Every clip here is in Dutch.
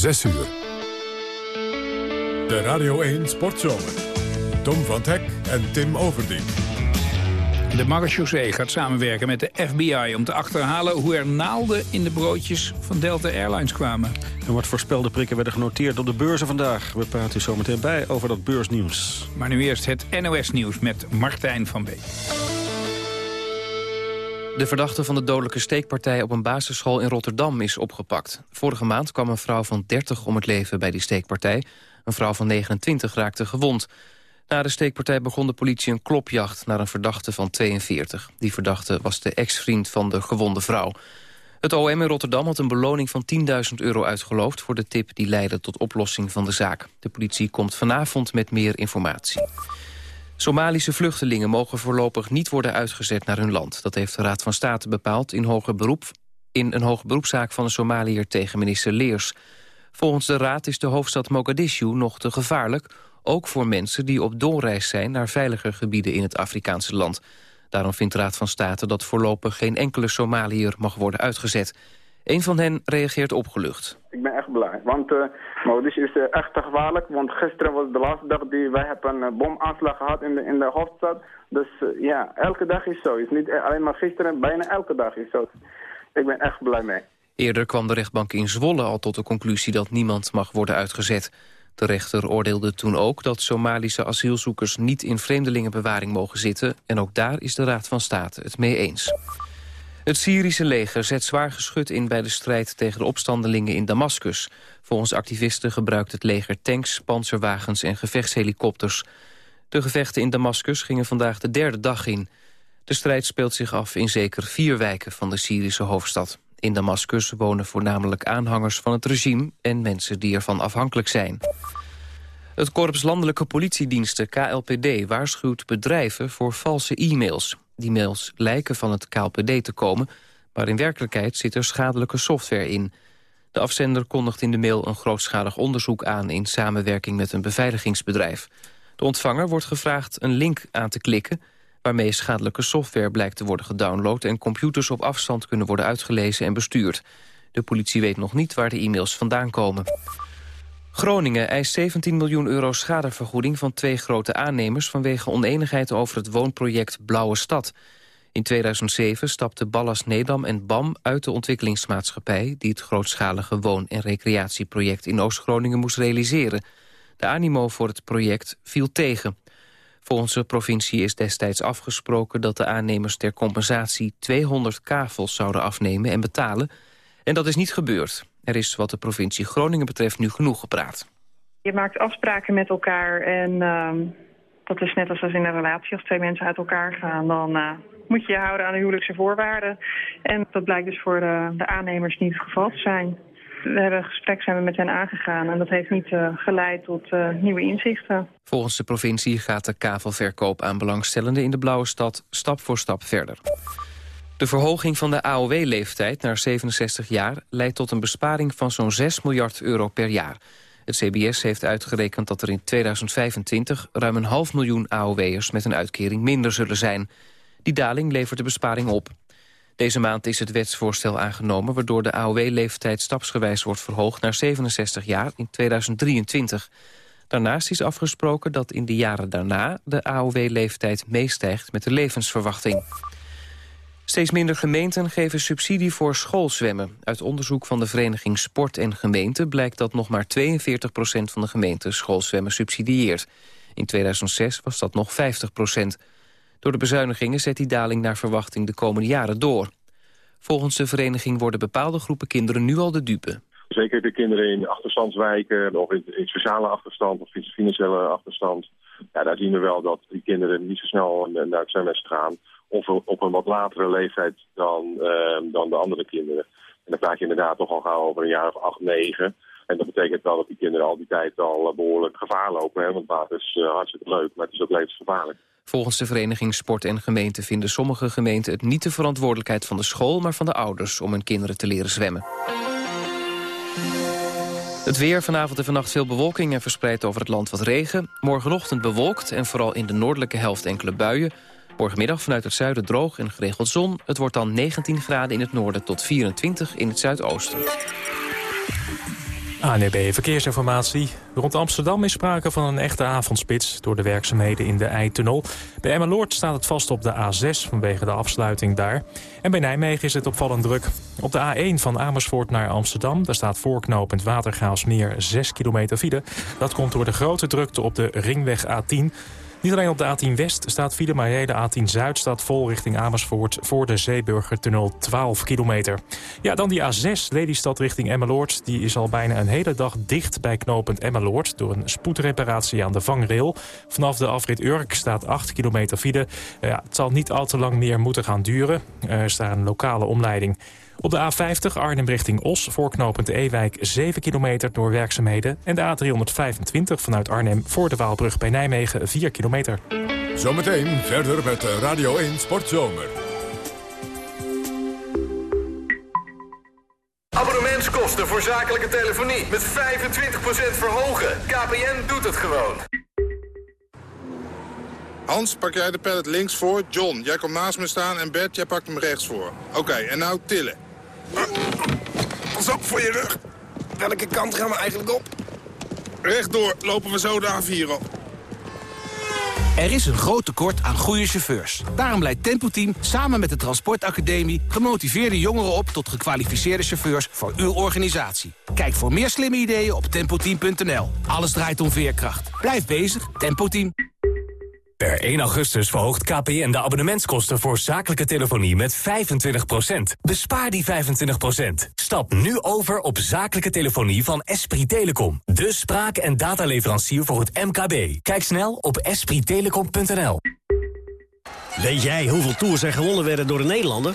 6 uur. De Radio 1 Sportzomer. Tom van Hek en Tim Overdien. De marechaussee gaat samenwerken met de FBI om te achterhalen hoe er naalden in de broodjes van Delta Airlines kwamen. En wat voorspelde prikken werden genoteerd op de beurzen vandaag. We praten u zo meteen bij over dat beursnieuws. Maar nu eerst het NOS-nieuws met Martijn van Beek. De verdachte van de dodelijke steekpartij op een basisschool in Rotterdam is opgepakt. Vorige maand kwam een vrouw van 30 om het leven bij die steekpartij. Een vrouw van 29 raakte gewond. Na de steekpartij begon de politie een klopjacht naar een verdachte van 42. Die verdachte was de ex-vriend van de gewonde vrouw. Het OM in Rotterdam had een beloning van 10.000 euro uitgeloofd... voor de tip die leidde tot oplossing van de zaak. De politie komt vanavond met meer informatie. Somalische vluchtelingen mogen voorlopig niet worden uitgezet naar hun land. Dat heeft de Raad van State bepaald in, hoger beroep, in een hoge beroepszaak van een Somaliër tegen minister Leers. Volgens de Raad is de hoofdstad Mogadishu nog te gevaarlijk... ook voor mensen die op doorreis zijn naar veiliger gebieden in het Afrikaanse land. Daarom vindt de Raad van State dat voorlopig geen enkele Somaliër mag worden uitgezet. Een van hen reageert opgelucht. Ik ben echt blij, want uh, Mogadishu is uh, echt gevaarlijk. Want gisteren was de laatste dag die wij hebben een uh, bomaanslag gehad in de, in de hoofdstad. Dus ja, elke dag is zo. Het is niet alleen maar gisteren, bijna elke dag is zo. Ik ben echt blij mee. Eerder kwam de rechtbank in Zwolle al tot de conclusie dat niemand mag worden uitgezet. De rechter oordeelde toen ook dat Somalische asielzoekers niet in vreemdelingenbewaring mogen zitten. En ook daar is de Raad van State het mee eens. Het Syrische leger zet zwaar geschut in bij de strijd tegen de opstandelingen in Damascus. Volgens activisten gebruikt het leger tanks, panzerwagens en gevechtshelikopters. De gevechten in Damascus gingen vandaag de derde dag in. De strijd speelt zich af in zeker vier wijken van de Syrische hoofdstad. In Damascus wonen voornamelijk aanhangers van het regime... en mensen die ervan afhankelijk zijn. Het Korps Landelijke Politiediensten, KLPD, waarschuwt bedrijven voor valse e-mails. Die mails lijken van het KLPD te komen, maar in werkelijkheid zit er schadelijke software in. De afzender kondigt in de mail een grootschalig onderzoek aan... in samenwerking met een beveiligingsbedrijf. De ontvanger wordt gevraagd een link aan te klikken waarmee schadelijke software blijkt te worden gedownload... en computers op afstand kunnen worden uitgelezen en bestuurd. De politie weet nog niet waar de e-mails vandaan komen. Groningen eist 17 miljoen euro schadevergoeding van twee grote aannemers... vanwege oneenigheid over het woonproject Blauwe Stad. In 2007 stapten Ballas Nedam en BAM uit de ontwikkelingsmaatschappij... die het grootschalige woon- en recreatieproject in Oost-Groningen moest realiseren. De animo voor het project viel tegen. Volgens de provincie is destijds afgesproken dat de aannemers ter compensatie 200 kavels zouden afnemen en betalen. En dat is niet gebeurd. Er is wat de provincie Groningen betreft nu genoeg gepraat. Je maakt afspraken met elkaar en uh, dat is net als in een relatie. Als twee mensen uit elkaar gaan, dan uh, moet je je houden aan de huwelijkse voorwaarden. En dat blijkt dus voor de, de aannemers niet het geval te zijn. We hebben een gesprek zijn we met hen aangegaan en dat heeft niet uh, geleid tot uh, nieuwe inzichten. Volgens de provincie gaat de kavelverkoop aan belangstellenden in de Blauwe Stad stap voor stap verder. De verhoging van de AOW-leeftijd naar 67 jaar leidt tot een besparing van zo'n 6 miljard euro per jaar. Het CBS heeft uitgerekend dat er in 2025 ruim een half miljoen AOW'ers met een uitkering minder zullen zijn. Die daling levert de besparing op. Deze maand is het wetsvoorstel aangenomen... waardoor de AOW-leeftijd stapsgewijs wordt verhoogd naar 67 jaar in 2023. Daarnaast is afgesproken dat in de jaren daarna... de AOW-leeftijd meestijgt met de levensverwachting. Steeds minder gemeenten geven subsidie voor schoolzwemmen. Uit onderzoek van de vereniging Sport en Gemeente... blijkt dat nog maar 42% van de gemeenten schoolzwemmen subsidieert. In 2006 was dat nog 50% door de bezuinigingen zet die daling naar verwachting de komende jaren door. Volgens de vereniging worden bepaalde groepen kinderen nu al de dupe. Zeker de kinderen in achterstandswijken of in, sociale achterstand of in financiële achterstand. Ja, daar zien we wel dat die kinderen niet zo snel naar het zwemles gaan. Of op een wat latere leeftijd dan, uh, dan de andere kinderen. En dan praat je inderdaad toch al over een jaar of acht, negen. En dat betekent wel dat die kinderen al die tijd al behoorlijk gevaar lopen. Hè? Want water is uh, hartstikke leuk, maar het is ook levensgevaarlijk. Volgens de vereniging Sport en Gemeente vinden sommige gemeenten het niet de verantwoordelijkheid van de school, maar van de ouders om hun kinderen te leren zwemmen. Het weer, vanavond en vannacht veel bewolking en verspreid over het land wat regen. Morgenochtend bewolkt en vooral in de noordelijke helft enkele buien. Morgenmiddag vanuit het zuiden droog en geregeld zon. Het wordt dan 19 graden in het noorden tot 24 in het zuidoosten. ANB e Verkeersinformatie. Rond Amsterdam is sprake van een echte avondspits... door de werkzaamheden in de Eitunnel. Bij Emmeloord staat het vast op de A6 vanwege de afsluiting daar. En bij Nijmegen is het opvallend druk. Op de A1 van Amersfoort naar Amsterdam... daar staat voorknopend Watergaasmeer 6 kilometer file. Dat komt door de grote drukte op de ringweg A10... Niet alleen op de A10 West staat file, maar de A10 Zuid staat vol richting Amersfoort... voor de Zeeburgertunnel 12 kilometer. Ja, dan die A6 Lelystad richting Emmeloord. Die is al bijna een hele dag dicht bij knooppunt Emmeloord... door een spoedreparatie aan de vangrail. Vanaf de afrit Urk staat 8 kilometer file. Ja, het zal niet al te lang meer moeten gaan duren. Er staat een lokale omleiding. Op de A50 Arnhem richting Os, voorknopend Ewijk 7 kilometer door werkzaamheden. En de A325 vanuit Arnhem voor de Waalbrug bij Nijmegen 4 kilometer. Zometeen verder met Radio 1 Sportzomer. Abonnementskosten voor zakelijke telefonie met 25% verhogen. KPN doet het gewoon. Hans, pak jij de pallet links voor. John, jij komt naast me staan en Bert, jij pakt hem rechts voor. Oké, en nou tillen. Pas op voor je rug. Welke kant gaan we eigenlijk op? Rechtdoor lopen we zo de A4 op. Er is een groot tekort aan goede chauffeurs. Daarom leidt Tempo Team samen met de Transportacademie... gemotiveerde jongeren op tot gekwalificeerde chauffeurs voor uw organisatie. Kijk voor meer slimme ideeën op tempoteam.nl. Alles draait om veerkracht. Blijf bezig, Tempo Team. Per 1 augustus verhoogt KPN de abonnementskosten voor zakelijke telefonie met 25%. Bespaar die 25%. Stap nu over op zakelijke telefonie van Esprit Telecom. De spraak- en dataleverancier voor het MKB. Kijk snel op esprittelecom.nl. Weet jij hoeveel tours er gewonnen werden door een Nederlander?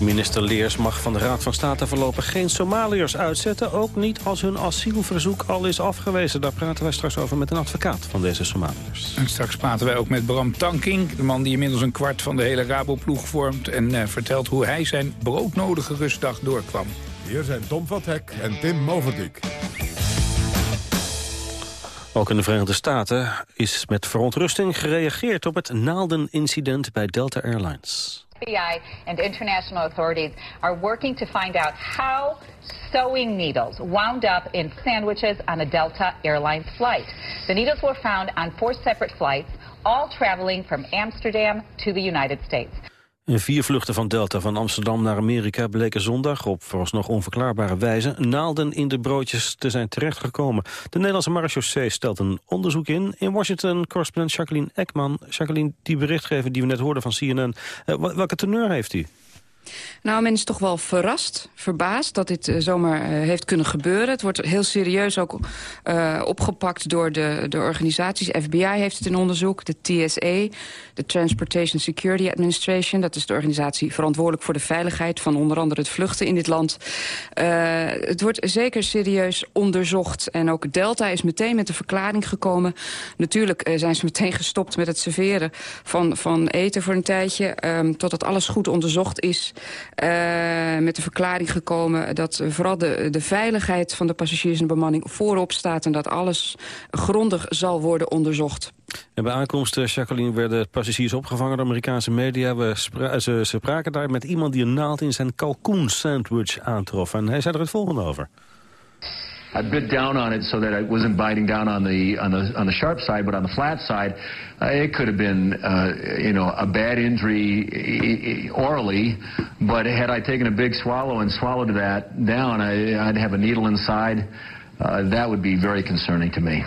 Minister Leers mag van de Raad van State voorlopig geen Somaliërs uitzetten. Ook niet als hun asielverzoek al is afgewezen. Daar praten wij straks over met een advocaat van deze Somaliërs. En straks praten wij ook met Bram Tankink. De man die inmiddels een kwart van de hele Rabo-ploeg vormt. En uh, vertelt hoe hij zijn broodnodige rustdag doorkwam. Hier zijn Tom van Hek en Tim Moverdijk. Ook in de Verenigde Staten is met verontrusting gereageerd op het naaldenincident bij Delta Airlines. FBI and international authorities are working to find out how sewing needles wound up in sandwiches on a Delta Airlines flight. The needles were found on four separate flights, all traveling from Amsterdam to the United States. In vier vluchten van Delta van Amsterdam naar Amerika bleken zondag op vooralsnog onverklaarbare wijze naalden in de broodjes te zijn terechtgekomen. De Nederlandse marechaussee stelt een onderzoek in. In Washington correspondent Jacqueline Ekman. Jacqueline, die berichtgever die we net hoorden van CNN, welke teneur heeft hij? Nou, men is toch wel verrast, verbaasd dat dit uh, zomaar uh, heeft kunnen gebeuren. Het wordt heel serieus ook uh, opgepakt door de, de organisaties. FBI heeft het in onderzoek, de TSA, de Transportation Security Administration. Dat is de organisatie verantwoordelijk voor de veiligheid van onder andere het vluchten in dit land. het wordt zeker serieus onderzocht. En ook Delta is meteen met de verklaring gekomen. Natuurlijk zijn ze meteen gestopt met het serveren van, van eten voor een tijdje. Um, totdat alles goed onderzocht is. Uh, met de verklaring gekomen dat vooral de, de veiligheid van de passagiers en de bemanning voorop staat... en dat alles grondig zal worden onderzocht. En bij aankomst, Jacqueline, werden passagiers opgevangen door Amerikaanse media. Spra ze, ze spraken daar met iemand die een naald in zijn kalkoen sandwich aantrof. En hij zei er het volgende over. I bit down on it so that it wasn't biting down on the on the on the sharp side, but on the flat side, uh, it could have been uh, you know a bad injury orally. But had I taken a big swallow and swallowed that down, I, I'd have a needle inside. Uh, that would be very concerning to me.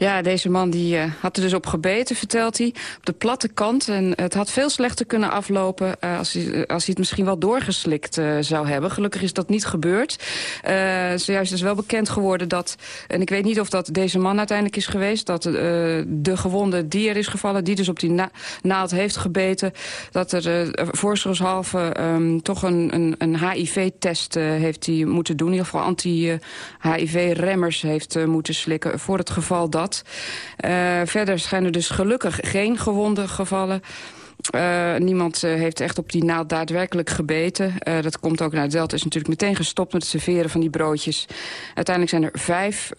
Ja, deze man die, uh, had er dus op gebeten, vertelt hij. Op de platte kant. En het had veel slechter kunnen aflopen... Uh, als, hij, als hij het misschien wel doorgeslikt zou hebben. Gelukkig is dat niet gebeurd. zojuist is wel bekend geworden dat... en ik weet niet of dat deze man uiteindelijk is geweest... dat de gewonde die er is gevallen... die dus op die na naald heeft gebeten... dat er voorschottshalve um, toch een, een, een HIV-test heeft hij moeten doen. In ieder geval anti-HIV-remmers heeft moeten slikken... voor het geval dat. Uh, verder zijn er dus gelukkig geen gewonden gevallen. Uh, niemand uh, heeft echt op die naald daadwerkelijk gebeten. Dat komt ook naar het Delta is natuurlijk meteen gestopt met het serveren van die broodjes. Uiteindelijk zijn er vijf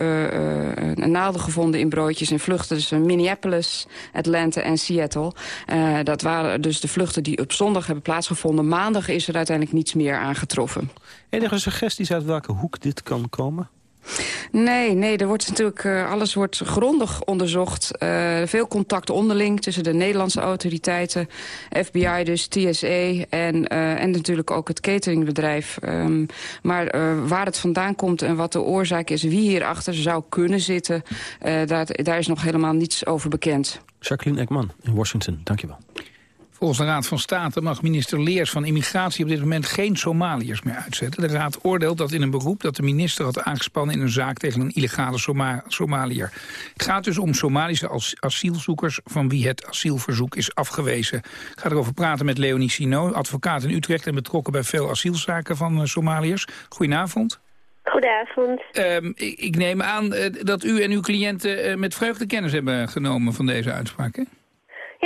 naalden gevonden in broodjes in vluchten. Dus Minneapolis, Atlanta en Seattle. dat waren dus de vluchten die op zondag hebben plaatsgevonden. Maandag is er uiteindelijk niets meer aangetroffen. Enige suggesties uit welke hoek dit kan komen? Nee, nee, er wordt natuurlijk, uh, alles wordt grondig onderzocht. Uh, veel contact onderling tussen de Nederlandse autoriteiten, FBI dus, TSE en, uh, en natuurlijk ook het cateringbedrijf. Um, maar waar het vandaan komt en wat de oorzaak is, wie hierachter zou kunnen zitten, daar, daar is nog helemaal niets over bekend. Jacqueline Ekman in Washington, dankjewel. Volgens de Raad van State mag minister Leers van Immigratie op dit moment geen Somaliërs meer uitzetten. De Raad oordeelt dat in een beroep dat de minister had aangespannen in een zaak tegen een illegale Soma Somaliër. Het gaat dus om Somalische asielzoekers van wie het asielverzoek is afgewezen. Ik ga erover praten met Leonie Sino, advocaat in Utrecht en betrokken bij veel asielzaken van uh, Somaliërs. Goedenavond. Goedenavond. Um, ik, ik, neem aan uh, dat u en uw cliënten uh, met vreugde kennis hebben genomen van deze uitspraken.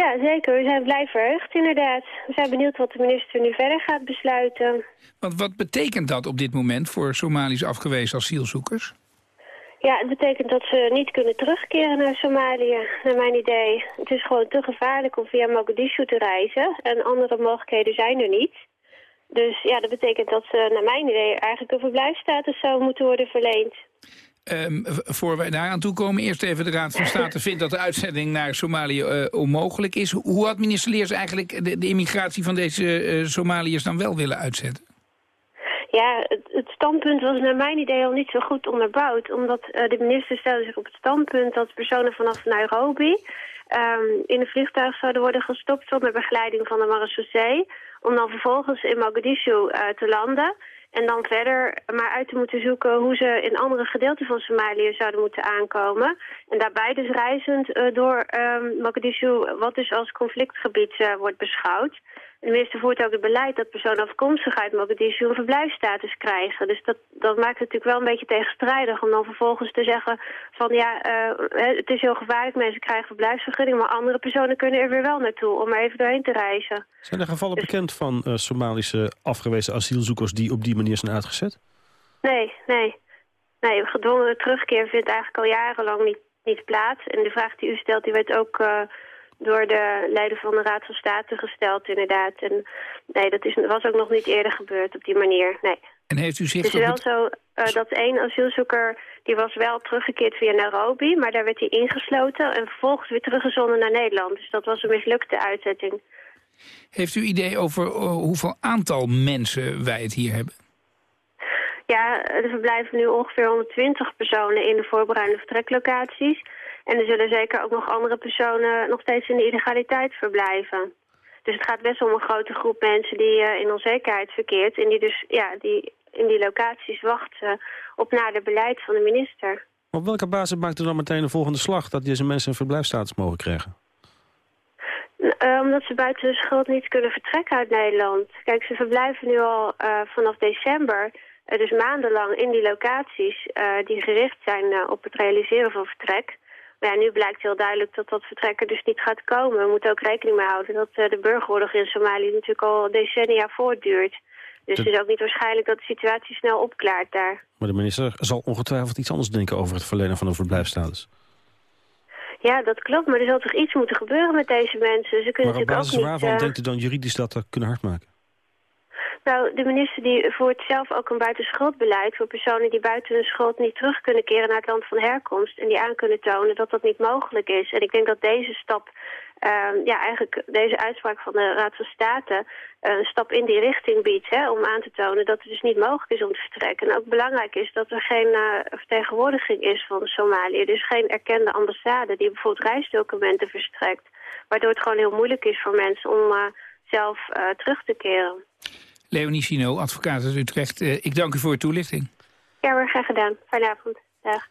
Ja, zeker. We zijn blij verheugd, inderdaad. We zijn benieuwd wat de minister nu verder gaat besluiten. Want wat betekent dat op dit moment voor Somalisch afgewezen asielzoekers? Ja, het betekent dat ze niet kunnen terugkeren naar Somalië, naar mijn idee. Het is gewoon te gevaarlijk om via Mogadishu te reizen. En andere mogelijkheden zijn er niet. Dus ja, dat betekent dat ze, naar mijn idee, eigenlijk een verblijfsstatus zou moeten worden verleend. Um, voor wij daar aan toe komen, eerst even de Raad van State vindt dat de uitzending naar Somalië uh, onmogelijk is. Hoe had minister Leers eigenlijk de, de immigratie van deze uh, Somaliërs dan wel willen uitzetten? Ja, het, het, standpunt was naar mijn idee al niet zo goed onderbouwd. Omdat uh, de minister stelde zich op het standpunt dat personen vanaf Nairobi um, in een vliegtuig zouden worden gestopt zonder begeleiding van de marechaussee. Om dan vervolgens in Mogadishu te landen. En dan verder maar uit te moeten zoeken hoe ze in andere gedeelten van Somalië zouden moeten aankomen. En daarbij dus reizend uh, door um, Mogadishu, wat dus als conflictgebied uh, wordt beschouwd. De minister voert ook het beleid dat personen afkomstig uit Mogadishu een verblijfsstatus krijgen. Dus dat, dat maakt het natuurlijk wel een beetje tegenstrijdig om dan vervolgens te zeggen van ja, uh, het is heel gevaarlijk, mensen krijgen verblijfsvergunning, maar andere personen kunnen er weer wel naartoe om er even doorheen te reizen. Zijn er gevallen dus... bekend van uh, Somalische afgewezen asielzoekers die op die manier zijn uitgezet? Nee, nee. Nee, gedwongen terugkeer vindt eigenlijk al jarenlang niet, niet plaats. En de vraag die u stelt, die werd ook... Uh, door de leider van de Raad van State gesteld, inderdaad. En nee, dat is, was ook nog niet eerder gebeurd op die manier, nee. En heeft u zich... Het is wel zo uh, dat één asielzoeker, die was wel teruggekeerd via Nairobi, maar daar werd hij ingesloten en vervolgens weer teruggezonden naar Nederland. Dus dat was een mislukte uitzetting. Heeft u idee over uh, hoeveel aantal mensen wij het hier hebben? Ja, er verblijven nu ongeveer 120 personen in de voorbereidende vertreklocaties. En er zullen zeker ook nog andere personen nog steeds in de illegaliteit verblijven. Dus het gaat best om een grote groep mensen die uh, in onzekerheid verkeert... en die dus ja, die in die locaties wachten op nader beleid van de minister. Op welke basis maakt u dan meteen de volgende slag... dat deze mensen een verblijfstatus mogen krijgen? Uh, omdat ze buiten de schuld niet kunnen vertrekken uit Nederland. Kijk, ze verblijven nu al uh, vanaf december... dus maandenlang in die locaties die gericht zijn op het realiseren van vertrek ja, nu blijkt heel duidelijk dat dat vertrekken dus niet gaat komen. We moeten ook rekening mee houden dat uh, de burgeroorlog in Somalië natuurlijk al decennia voortduurt. Dus het is ook niet waarschijnlijk dat de situatie snel opklaart daar. Maar de minister zal ongetwijfeld iets anders denken over het verlenen van een verblijfsstatus. Ja, dat klopt, maar er zal toch iets moeten gebeuren met deze mensen. Ze kunnen maar op basis ook niet, waarvan uh... denkt u dan juridisch dat dat kunnen hardmaken? Nou, de minister die voert zelf ook een buitenschuldbeleid voor personen die buiten hun schuld niet terug kunnen keren naar het land van herkomst. En die aan kunnen tonen dat dat niet mogelijk is. En ik denk dat deze stap, uh, ja eigenlijk deze uitspraak van de Raad van State een stap in die richting biedt. Hè, om aan te tonen dat het dus niet mogelijk is om te vertrekken. En ook belangrijk is dat er geen uh, vertegenwoordiging is van Somalië. Dus geen erkende ambassade die bijvoorbeeld reisdocumenten verstrekt. Waardoor het gewoon heel moeilijk is voor mensen om uh, zelf uh, terug te keren. Leonie Sino, advocaat uit Utrecht. Uh, ik dank u voor uw toelichting. Ja, maar graag gedaan. Fijne avond. Dag.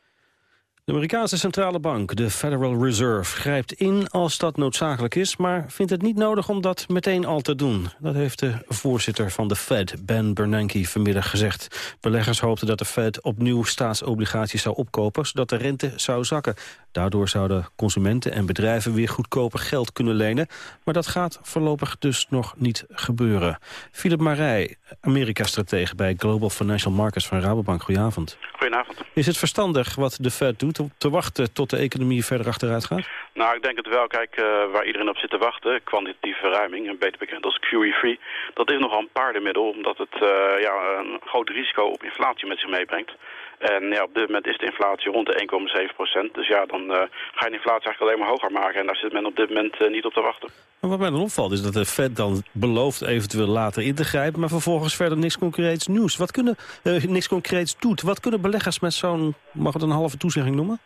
De Amerikaanse centrale bank, de Federal Reserve, grijpt in als dat noodzakelijk is... maar vindt het niet nodig om dat meteen al te doen. Dat heeft de voorzitter van de Fed, Ben Bernanke, vanmiddag gezegd. Beleggers hoopten dat de Fed opnieuw staatsobligaties zou opkopen... zodat de rente zou zakken. Daardoor zouden consumenten en bedrijven weer goedkoper geld kunnen lenen. Maar dat gaat voorlopig dus nog niet gebeuren. Philip Marij, Amerika-stratege bij Global Financial Markets van Rabobank. Goedenavond. Goedenavond. Is het verstandig wat de Fed doet om te wachten tot de economie verder achteruit gaat? Nou, ik denk het wel. Kijk, uh, waar iedereen op zit te wachten, kwantitatieve verruiming, beter bekend als QE3, dat is nogal een paardenmiddel, omdat het uh, ja, een groot risico op inflatie met zich meebrengt. En ja, op dit moment is de inflatie rond de 1,7 procent. Dus ja, dan uh, ga je de inflatie eigenlijk alleen maar hoger maken. En daar zit men op dit moment uh, niet op te wachten. Maar wat mij dan opvalt is dat de Fed dan belooft eventueel later in te grijpen... maar vervolgens verder niks concreets nieuws. Wat kunnen, uh, niks concreets doet. Wat kunnen beleggers met zo'n, mag het een halve toezegging noemen?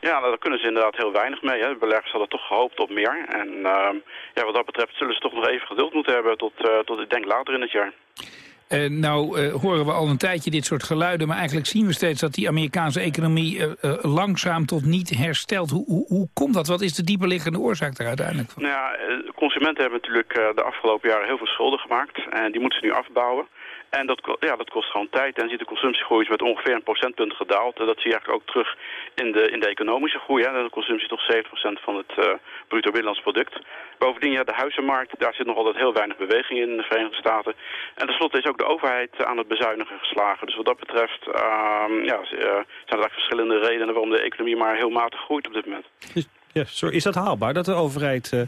Ja, nou, daar kunnen ze inderdaad heel weinig mee. Hè. De beleggers hadden toch gehoopt op meer. En uh, ja, wat dat betreft zullen ze toch nog even geduld moeten hebben tot, tot ik denk later in het jaar. Uh, nou uh, horen we al een tijdje dit soort geluiden... maar eigenlijk zien we steeds dat die Amerikaanse economie uh, langzaam tot niet herstelt. Hoe, hoe, komt dat? Wat is de dieperliggende oorzaak daar uiteindelijk van? Nou consumenten hebben natuurlijk de afgelopen jaren heel veel schulden gemaakt. En die moeten ze nu afbouwen. En dat, ja, dat kost gewoon tijd. En ziet de consumptiegroei is met ongeveer een procentpunt gedaald. Dat zie je eigenlijk ook terug in de, in de economische groei. Hè. De consumptie is toch 70% van het uh, bruto binnenlands product. Bovendien, ja, de huizenmarkt, daar zit nog altijd heel weinig beweging in in de Verenigde Staten. En tenslotte is ook de overheid aan het bezuinigen geslagen. Dus wat dat betreft uh, ja, zijn er verschillende redenen waarom de economie maar heel matig groeit op dit moment. Ja, sorry. Is dat haalbaar dat de overheid uh,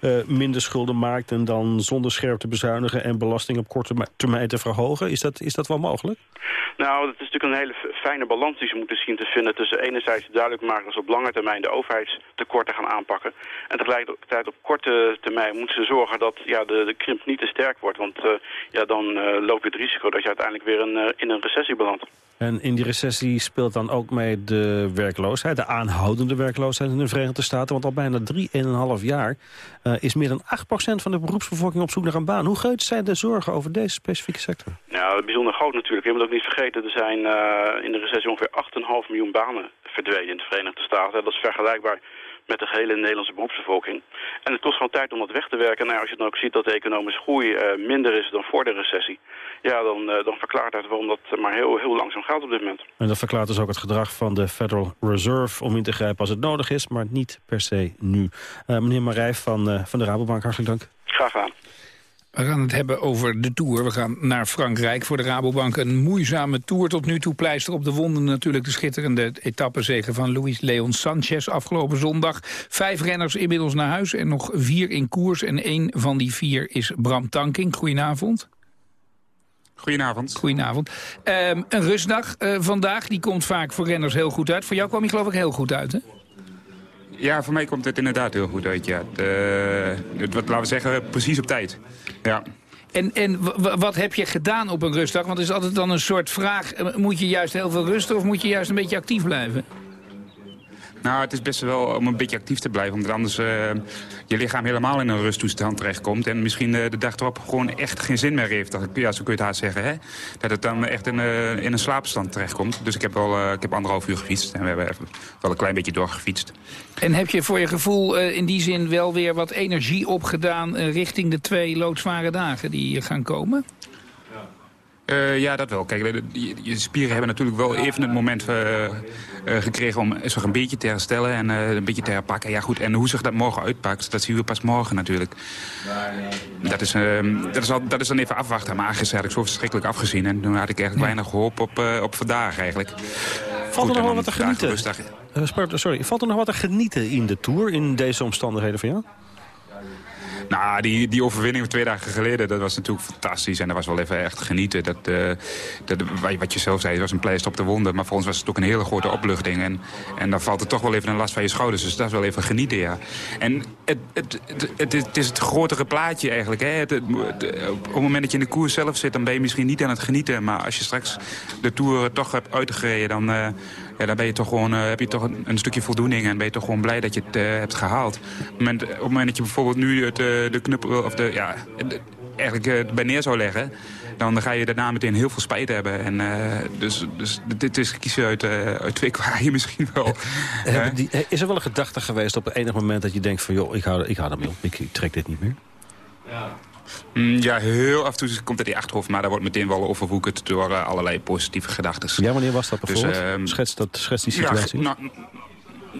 uh, minder schulden maakt... en dan zonder scherp te bezuinigen en belasting op korte termijn te verhogen? Is dat, is dat wel mogelijk? Nou, dat is natuurlijk een hele fijne balans die ze moeten zien te vinden... tussen enerzijds duidelijk maken dat ze op lange termijn de overheidstekorten gaan aanpakken... en tegelijkertijd op korte termijn moeten ze zorgen dat ja, de, de krimp niet te sterk wordt. Want uh, ja, dan loop je het risico dat je uiteindelijk weer een, in een recessie belandt. En in die recessie speelt dan ook mee de werkloosheid, de aanhoudende werkloosheid in de Verenigde Staten. Want al bijna 3,5 jaar uh, is meer dan 8% van de beroepsbevolking op zoek naar een baan. Hoe groot zijn de zorgen over deze specifieke sector? Nou, bijzonder groot natuurlijk. Je moet ook niet vergeten, er zijn uh, in de recessie ongeveer 8,5 miljoen banen verdwenen in de Verenigde Staten. Dat is vergelijkbaar met de gehele Nederlandse beroepsbevolking. En het kost gewoon tijd om dat weg te werken. Nou, als je dan ook ziet dat de economische groei uh, minder is dan voor de recessie... ja, dan, uh, dan verklaart dat waarom dat maar heel, heel langzaam gaat op dit moment. En dat verklaart dus ook het gedrag van de Federal Reserve... om in te grijpen als het nodig is, maar niet per se nu. Uh, meneer Marij van, van de Rabobank, hartelijk dank. Graag gedaan. We gaan het hebben over de Tour. We gaan naar Frankrijk voor de Rabobank. Een moeizame Tour tot nu toe. Pleister op de wonden natuurlijk de schitterende etappezege van Luis Leon Sanchez afgelopen zondag. Vijf renners inmiddels naar huis en nog vier in koers. En één van die vier is Bram Tankink. Goedenavond. Goedenavond. Goedenavond. Um, een rustdag uh, vandaag, die komt vaak voor renners heel goed uit. Voor jou kwam hij geloof ik heel goed uit, hè? Ja, voor mij komt het inderdaad heel goed uit, ja. Het, wat, laten we zeggen, precies op tijd. Ja. En, en wat heb je gedaan op een rustdag? Want het is altijd dan een soort vraag... moet je juist heel veel rusten of moet je juist een beetje actief blijven? Nou, het is best wel om een beetje actief te blijven. Omdat anders uh, je lichaam helemaal in een rusttoestand terechtkomt. En misschien uh, de dag erop gewoon echt geen zin meer heeft. Ja, zo kun je het haast zeggen. Hè? Dat het dan echt in, uh, in een slaapstand terechtkomt. Dus ik heb wel ik heb anderhalf uur gefietst. En we hebben wel een klein beetje doorgefietst. En heb je voor je gevoel in die zin wel weer wat energie opgedaan... richting de twee loodzware dagen die gaan komen? Uh, ja, dat wel. Kijk, je, je spieren hebben natuurlijk wel even het moment uh, uh, gekregen om zich een beetje te herstellen en een beetje te herpakken. Ja goed, en hoe zich dat morgen uitpakt, dat zien we pas morgen natuurlijk. Dat is, dat is, al, dat is dan even afwachten. Maar gisteren had ik zo verschrikkelijk afgezien en toen had ik eigenlijk weinig hoop op, op vandaag eigenlijk. Valt er nog wel wat te genieten? sorry, valt er nog wat te genieten in de Tour in deze omstandigheden van jou? Nou, die, die overwinning van twee dagen geleden, dat was natuurlijk fantastisch. En dat was wel even echt genieten. Dat, uh, dat, wat je zelf zei, het was een pleister op de wonden. Maar voor ons was het ook een hele grote opluchting. En, en dan valt er toch wel even een last van je schouders. Dus dat is wel even genieten, ja. En het, het, het, is het grotere plaatje eigenlijk. Hè. Het, op het moment dat je in de koers zelf zit, dan ben je misschien niet aan het genieten. Maar als je straks de Tour toch hebt uitgereden, dan... Uh, ja, dan ben je toch gewoon, uh, heb je toch een, een, stukje voldoening en ben je toch gewoon blij dat je het uh, hebt gehaald. Op het, moment, op het moment dat je bijvoorbeeld nu het, uh, de knuppel, of de, ja, de, eigenlijk bij neer zou leggen, dan ga je daarna meteen heel veel spijt hebben. En, dus, dus dit is kiezen uit, uit twee kwaaien misschien wel. Die, is er wel een gedachte geweest op enig moment dat je denkt van joh, ik hou, ik hou ermee op, ik, ik trek dit niet meer? Ja. Mm, ja, heel af en toe komt het die achterhoofd, maar daar wordt meteen wel overwoekerd door uh, allerlei positieve gedachten. Ja, wanneer was dat bijvoorbeeld? Dus, uh, schets, dat, schets die situatie. Ja, nou,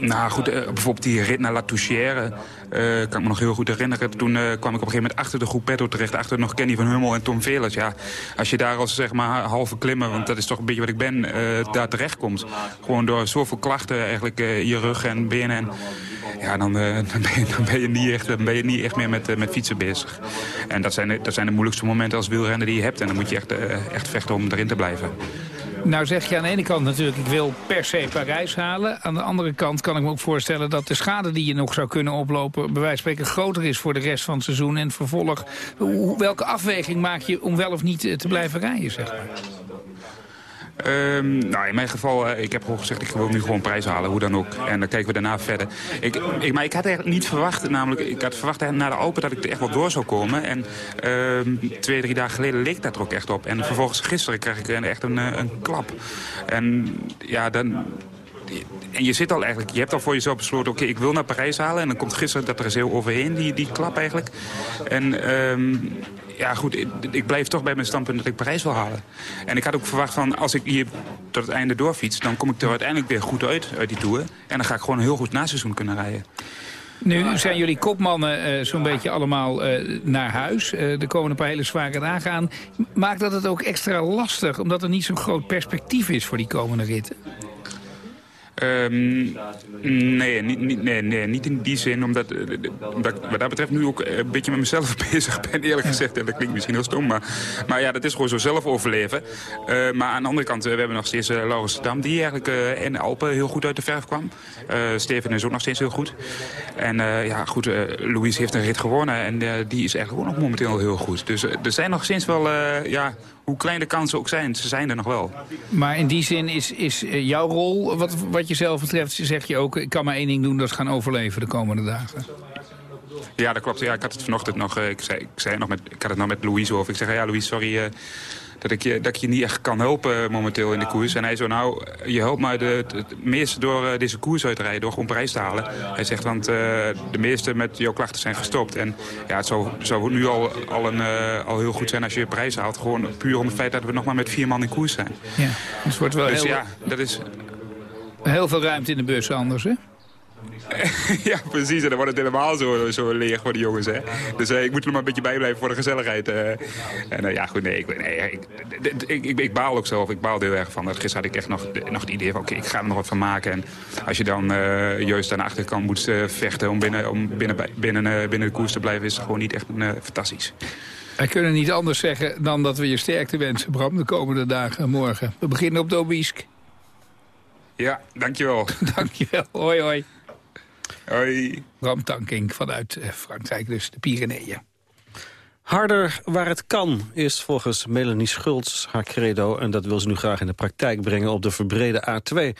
Nou goed, eh, bijvoorbeeld die rit naar La Touchière. eh, kan ik me nog heel goed herinneren. Toen eh, kwam ik op een gegeven moment achter de groep Petto terecht. Achter nog Kenny van Hummel en Tom Velers. Ja, als je daar als zeg maar halve klimmer, want dat is toch een beetje wat ik ben, daar terecht komt. Gewoon door zoveel klachten eigenlijk je rug en benen. En, ja, dan, dan, ben je, dan, ben je niet echt, ben je niet echt meer met, met fietsen bezig. En dat zijn, de, dat zijn de moeilijkste momenten als wielrenner die je hebt. En dan moet je echt, echt vechten om erin te blijven. Nou zeg je aan de ene kant natuurlijk, ik wil per se Parijs halen. Aan de andere kant kan ik me ook voorstellen dat de schade die je nog zou kunnen oplopen... bij wijze van spreken groter is voor de rest van het seizoen. En vervolg, welke afweging maak je om wel of niet eh, te blijven rijden, zeg maar? Ehm, nou, in mijn geval, eh, ik heb gewoon gezegd, ik wil nu gewoon prijs halen, hoe dan ook. En dan kijken we daarna verder. Ik, ik, maar ik had eigenlijk niet verwacht, namelijk, ik had verwacht na de Open dat ik er echt wel door zou komen. En ehm, twee, drie dagen geleden leek dat er ook echt op. En vervolgens gisteren kreeg ik echt een, eh, een klap. En ja, dan... En je zit al eigenlijk, je hebt al voor jezelf besloten, oké, ik wil naar Parijs halen. En dan komt gisteren dat er heel overheen, die, die klap eigenlijk. En ehm, ja, goed, ik, blijf toch bij mijn standpunt dat ik Parijs wil halen. En ik had ook verwacht van, als ik hier tot het einde doorfiets... dan kom ik er uiteindelijk weer goed uit, uit die Tour. En dan ga ik gewoon heel goed naseizoen kunnen rijden. Nu zijn jullie kopmannen eh, zo'n beetje allemaal eh, naar huis. Eh, er komen een paar hele zware dagen aan. Maakt dat het ook extra lastig, omdat er niet zo'n groot perspectief is voor die komende ritten? Ehm, nee, niet, niet, nee, nee, niet in die zin, omdat, eh, omdat ik wat dat betreft nu ook een beetje met mezelf bezig ben, eerlijk gezegd. En dat klinkt misschien heel stom, maar, maar ja, dat is gewoon zo zelf overleven. Eh, maar aan de andere kant, eh, we hebben nog steeds uh, Laurens Dam, die eigenlijk eh, in de Alpen heel goed uit de verf kwam. Eh, Steven is ook nog steeds heel goed. En eh, ja, goed, eh, Louise heeft een rit gewonnen en eh, die is eigenlijk ook nog momenteel heel goed. Dus eh, er zijn nog steeds wel, eh, ja, hoe klein de kansen ook zijn, ze zijn er nog wel. Maar in die zin is, is eh, jouw rol, wat, wat jezelf betreft, zeg je ook... ik kan maar één ding doen, dat is gaan overleven de komende dagen. Ja, dat klopt. Ja, ik had het vanochtend nog, eh, ik, zei, ik, zei nog met, ik had het nog met Louise over. Ik zeg, ja Louise, sorry eh, dat, ik je, dat ik je niet echt kan helpen momenteel in de koers. En hij zo, nou, je helpt mij de, het, meeste door eh, deze koers uit te rijden, door gewoon prijs te halen. Hij zegt, want eh, de meeste met jouw klachten zijn gestopt. En ja, het zou, zou nu al, al, een, eh, al heel goed zijn als je prijs haalt. Gewoon puur om het feit dat we nog maar met vier man in koers zijn. Ja, dus wordt wel Dus heel, ja, dat is... heel veel ruimte in de bus anders, hè? ja, precies. En dan wordt het helemaal zo, zo leeg voor de jongens. Hè. Dus eh, ik moet er maar een beetje bij blijven voor de gezelligheid. eh. En eh, ja, goed, nee, ik, nee ik, ik, ik, ik baal ook zelf. Ik baal er heel erg van. Gisteren had ik echt nog, nog het idee van, oké, ik ga er nog wat van maken. En als je dan juist aan de achterkant moet vechten om, binnen, om binnen, binnen, binnen de koers te blijven, is het gewoon niet echt fantastisch. Wij kunnen niet anders zeggen dan dat we je sterkte wensen, Bram, de komende dagen en morgen. We beginnen op de Obiesk. Ja, dankjewel. dankjewel. Hoi, hoi. Hoi. Bram vanuit eh, Frankrijk, dus de Pyreneeën. Harder waar het kan is volgens Melanie Schultz haar credo... en dat wil ze nu graag in de praktijk brengen op de verbrede A2.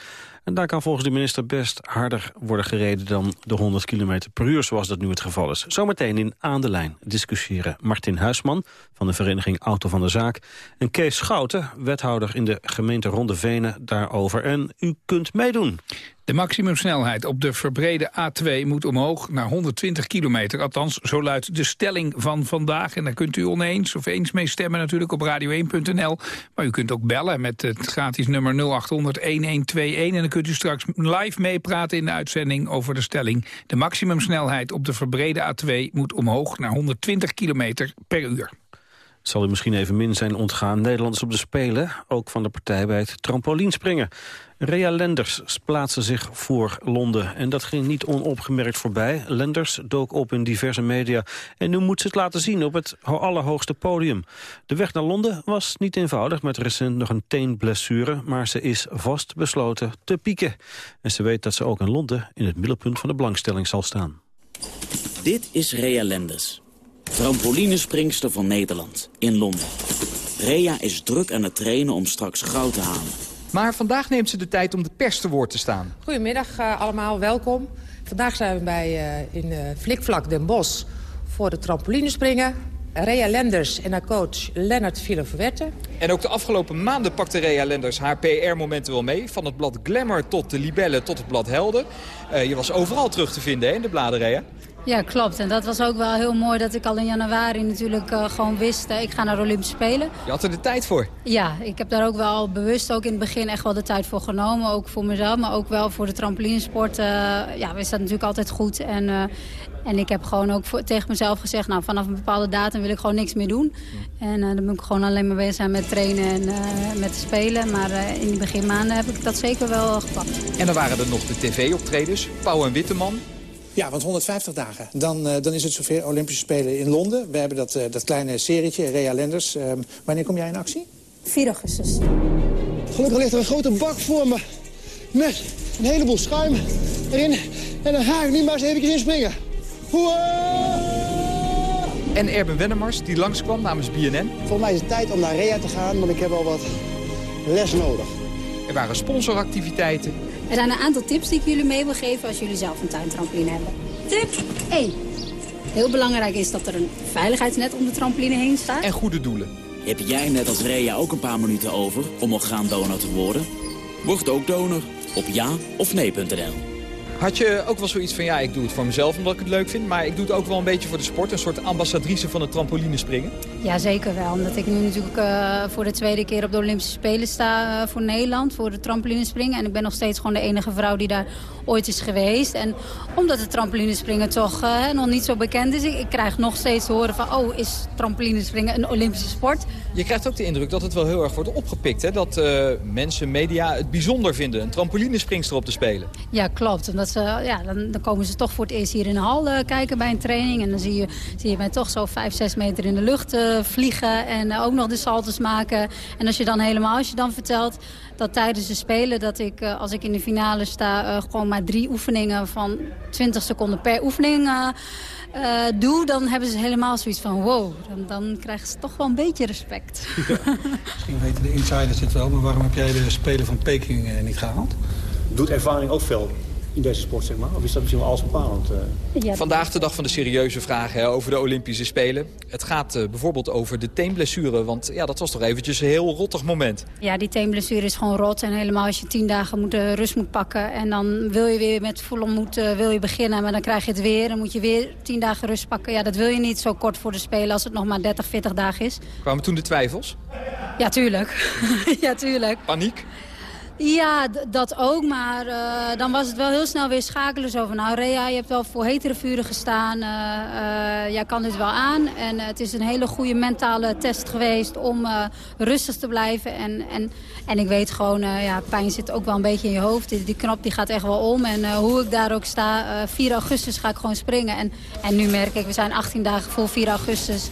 En daar kan volgens de minister best harder worden gereden... dan de 100 km per uur, zoals dat nu het geval is. Zometeen in Aan de Lijn discussiëren Martin Huisman... van de vereniging Auto van de Zaak... en Kees Schouten, wethouder in de gemeente Ronde Venen, daarover. En u kunt meedoen. De maximumsnelheid op de verbrede A2 moet omhoog naar 120 kilometer. Althans, zo luidt de stelling van vandaag. En daar kunt u oneens of eens mee stemmen natuurlijk op radio1.nl. Maar u kunt ook bellen met het gratis nummer 0800-1121. En dan kunt u straks live meepraten in de uitzending over de stelling. De maximumsnelheid op de verbrede A2 moet omhoog naar 120 kilometer per uur. Het zal u misschien even min zijn ontgaan. Nederlanders op de Spelen, ook van de partij bij het trampolinspringen. Rea Lenders plaatste zich voor Londen en dat ging niet onopgemerkt voorbij. Lenders dook op in diverse media en nu moet ze het laten zien op het ho- allerhoogste podium. De weg naar Londen was niet eenvoudig met recent nog een teenblessure, maar ze is vast besloten te pieken. En ze weet dat ze ook in Londen in het middelpunt van de belangstelling zal staan. Dit is Rea Lenders, trampolinespringster van Nederland, in Londen. Rea is druk aan het trainen om straks goud te halen. Maar vandaag neemt ze de tijd om de pers te woord te staan. Goedemiddag uh, allemaal, welkom. Vandaag zijn we bij, uh, in uh, Flikvlak Den Bosch voor de trampolinespringen. Rea Lenders en haar coach Lennart Villenverwerte. En ook de afgelopen maanden pakte Rea Lenders haar PR-momenten wel mee. Van het blad Glamour tot de Libelle tot het blad Helden. Uh, je was overal terug te vinden hè, in de bladen, Rea. Ja, klopt. En dat was ook wel heel mooi dat ik al in januari natuurlijk uh, gewoon wist... Uh, ik ga naar de Olympische Spelen. Je had er de tijd voor? Ja, ik heb daar ook wel bewust ook in het begin echt wel de tijd voor genomen. Ook voor mezelf, maar ook wel voor de trampolinesport. Uh, ja, we staan natuurlijk altijd goed. En, en ik heb gewoon ook voor, tegen mezelf gezegd... nou, vanaf een bepaalde datum wil ik gewoon niks meer doen. En dan moet ik gewoon alleen maar bezig zijn met trainen en met spelen. Maar in die beginmaanden heb ik dat zeker wel gepakt. En dan waren er nog de tv-optredens. Pauw en Witteman, ja, want 150 dagen. Dan, uh, dan is het zover Olympische Spelen in Londen. We hebben dat, uh, dat kleine serietje, Rea Lenders. Uh, wanneer kom jij in actie? 4 augustus. Gelukkig ligt er een grote bak voor me. Met een heleboel schuim erin. En dan ga ik nu maar eens even inspringen. En Erben Wennemars, die langskwam namens BNN. Volgens mij is het tijd om naar Rea te gaan, want ik heb al wat les nodig. Er waren sponsoractiviteiten. Er zijn een aantal tips die ik jullie mee wil geven als jullie zelf een tuintrampoline hebben. Tip 1. Heel belangrijk is dat er een veiligheidsnet om de trampoline heen staat. En goede doelen. Heb jij net als Rea ook een paar minuten over om orgaandonor te worden? Word ook donor op ja of nee.nl. Had je ook wel zoiets van, ja, ik doe het voor mezelf omdat ik het leuk vind... maar ik doe het ook wel een beetje voor de sport, een soort ambassadrice van het trampolinespringen? Ja, zeker wel. Omdat ik nu natuurlijk uh, voor de tweede keer op de Olympische Spelen sta uh, voor Nederland... voor de trampolinespringen. En ik ben nog steeds gewoon de enige vrouw die daar ooit is geweest. En omdat het trampolinespringen toch uh, nog niet zo bekend is... Ik, ik, krijg nog steeds te horen van, oh, is trampolinespringen een Olympische sport? Je krijgt ook de indruk dat het wel heel erg wordt opgepikt, hè? Dat mensen, media het bijzonder vinden, een trampolinespringster op te spelen. Ja, klopt. Omdat ze, ja, dan, dan, komen ze toch voor het eerst hier in de hal uh, kijken bij een training. En dan zie je, zie je mij toch zo 5, 6 meter in de lucht uh, vliegen. En uh, ook nog de saltos maken. En als je dan helemaal, als je dan vertelt dat tijdens de Spelen... dat ik, als ik in de finale sta, gewoon maar drie oefeningen van 20 seconden per oefening... doe, dan hebben ze helemaal zoiets van wow. Dan, dan krijgen ze toch wel een beetje respect. Ja. Misschien weten de insiders het wel, maar waarom heb jij de Spelen van Peking niet gehaald? Doet ervaring ook veel in deze sport, zeg maar? Of is dat misschien wel allesbepalend? Uh... Vandaag de dag van de serieuze vragen hè, over de Olympische Spelen. Het gaat uh, bijvoorbeeld over de teenblessure, want ja, dat was toch eventjes een heel rottig moment. Ja, die teenblessure is gewoon rot. En helemaal als je tien dagen moet, uh, rust moet pakken... en dan wil je weer met volle moed wil je beginnen, maar dan krijg je het weer. Dan moet je weer tien dagen rust pakken. Ja, dat wil je niet zo kort voor de Spelen als het nog maar 30, 40 dagen is. Kwamen toen de twijfels? Ja, tuurlijk. ja, tuurlijk. Paniek? Ja, dat ook. Maar uh, dan was het wel heel snel weer schakelen. Zo van, nou Rea, je hebt wel voor hetere vuren gestaan. Uh, uh, jij kan dit wel aan. En het is een hele goede mentale test geweest om rustig te blijven. En, en, en ik weet gewoon, ja, pijn zit ook wel een beetje in je hoofd. Die, knop die gaat echt wel om. En hoe ik daar ook sta, 4 augustus ga ik gewoon springen. En, en nu merk ik, we zijn 18 dagen voor 4 augustus.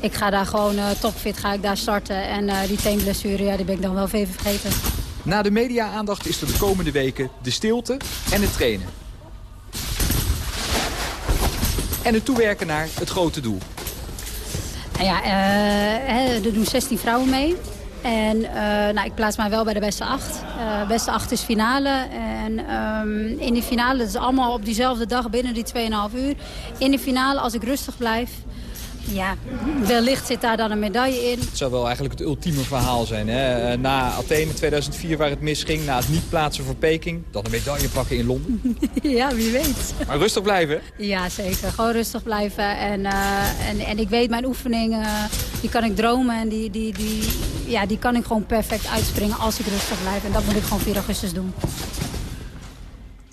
Ik ga daar gewoon topfit ga ik daar starten. En die teenblessure, ja, die ben ik dan wel even vergeten. Na de media-aandacht is er de komende weken de stilte en het trainen. En het toewerken naar het grote doel. Nou ja, uh, er doen 16 vrouwen mee. En uh, nou, ik plaats mij wel bij de beste acht. Uh, beste acht is finale. En um, in de finale, dat is allemaal op diezelfde dag binnen die 2,5 uur. In de finale, als ik rustig blijf, ja, wellicht zit daar dan een medaille in. Het zou wel eigenlijk het ultieme verhaal zijn. Hè? Eh, na Athene 2004 waar het misging, na het niet plaatsen voor Peking... dan een medaille pakken in Londen. ja, wie weet. Maar rustig blijven? Ja, zeker. Gewoon rustig blijven. En, uh, en, en ik weet mijn oefeningen, die kan ik dromen en die, die, die, ja, die kan ik gewoon perfect uitspringen als ik rustig blijf. En dat moet ik gewoon 4 augustus doen.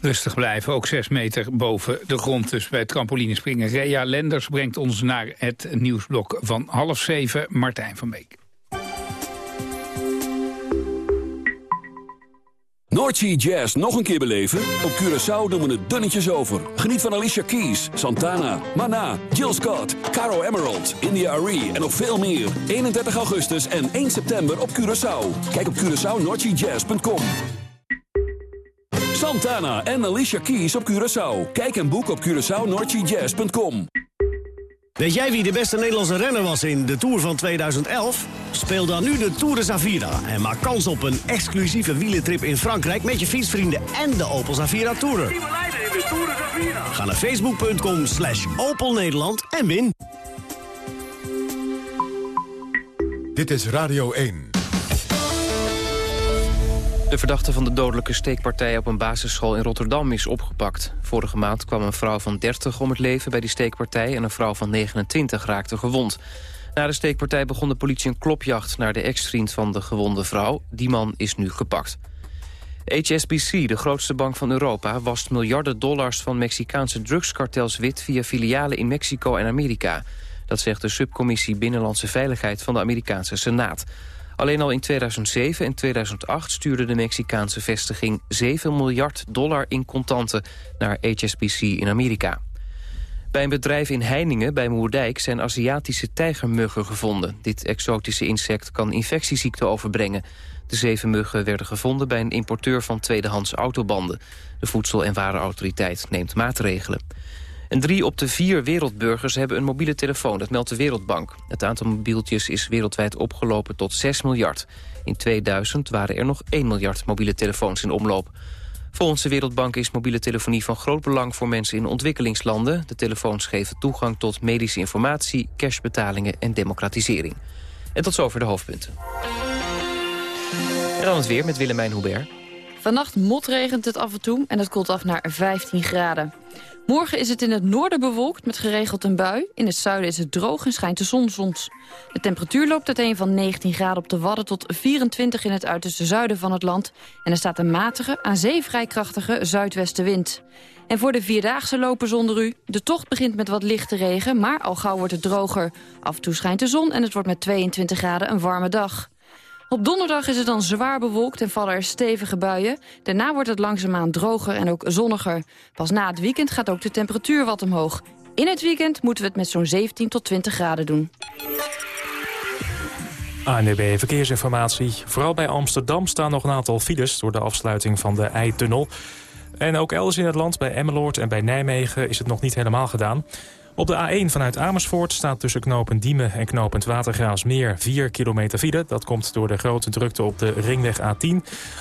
Rustig blijven, ook 6 meter boven de grond. Dus bij trampolinespringen. Rea Lenders brengt ons naar het nieuwsblok van half zeven. Martijn van Beek. Noordsea Jazz nog een keer beleven? Op Curaçao doen we het dunnetjes over. Geniet van Alicia Keys, Santana, Mana, Jill Scott, Caro Emerald, India Arie en nog veel meer. 31 augustus en 1 september op Curaçao. Kijk op CuraçaoNoordseaJazz.com. Santana en Alicia Keys op Curaçao. Kijk en boek op CuraçaoNordGJazz.com. Weet jij wie de beste Nederlandse renner was in de Tour van 2011? Speel dan nu de Tour de Zavira en maak kans op een exclusieve wielentrip in Frankrijk... met je fietsvrienden en de Opel Zavira Tourer. Ga naar facebook.com slash Opel Nederland en win. Dit is Radio 1. De verdachte van de dodelijke steekpartij op een basisschool in Rotterdam is opgepakt. Vorige maand kwam een vrouw van 30 om het leven bij die steekpartij... en een vrouw van 29 raakte gewond. Na de steekpartij begon de politie een klopjacht naar de ex-vriend van de gewonde vrouw. Die man is nu gepakt. HSBC, de grootste bank van Europa, wast miljarden dollars van Mexicaanse drugskartels wit via filialen in Mexico en Amerika. Dat zegt de subcommissie Binnenlandse Veiligheid van de Amerikaanse Senaat. Alleen al in 2007 en 2008 stuurde de Mexicaanse vestiging 7 miljard dollar in contanten naar HSBC in Amerika. Bij een bedrijf in Heiningen bij Moerdijk zijn Aziatische tijgermuggen gevonden. Dit exotische insect kan infectieziekten overbrengen. De zeven muggen werden gevonden bij een importeur van tweedehands autobanden. De Voedsel- en Warenautoriteit neemt maatregelen. En drie op de vier wereldburgers hebben een mobiele telefoon. Dat meldt de Wereldbank. Het aantal mobieltjes is wereldwijd opgelopen tot 6 miljard. In 2000 waren er nog 1 miljard mobiele telefoons in omloop. Volgens de Wereldbank is mobiele telefonie van groot belang voor mensen in ontwikkelingslanden. De telefoons geven toegang tot medische informatie, cashbetalingen en democratisering. En tot zover de hoofdpunten. En dan het weer met Willemijn Hubert. Vannacht motregent het af en toe en het koelt af naar 15 graden. Morgen is het in het noorden bewolkt met geregeld een bui. In het zuiden is het droog en schijnt de zon soms. De temperatuur loopt uiteen van 19 graden op de Wadden... tot 24 in het uiterste zuiden van het land. En er staat een matige, aan zee vrij krachtige zuidwestenwind. En voor de Vierdaagse lopen zonder u. De tocht begint met wat lichte regen, maar al gauw wordt het droger. Af en toe schijnt de zon en het wordt met 22 graden een warme dag. Op donderdag is het dan zwaar bewolkt en vallen er stevige buien. Daarna wordt het langzaamaan droger en ook zonniger. Pas na het weekend gaat ook de temperatuur wat omhoog. In het weekend moeten we het met zo'n 17 tot 20 graden doen. ANWB Verkeersinformatie. Vooral bij Amsterdam staan nog een aantal files... door de afsluiting van de Eitunnel. En ook elders in het land, bij Emmeloord en bij Nijmegen... is het nog niet helemaal gedaan. Op de A1 vanuit Amersfoort staat tussen knooppunt Diemen en knooppunt Watergraafsmeer 4 kilometer file. Dat komt door de grote drukte op de ringweg A10.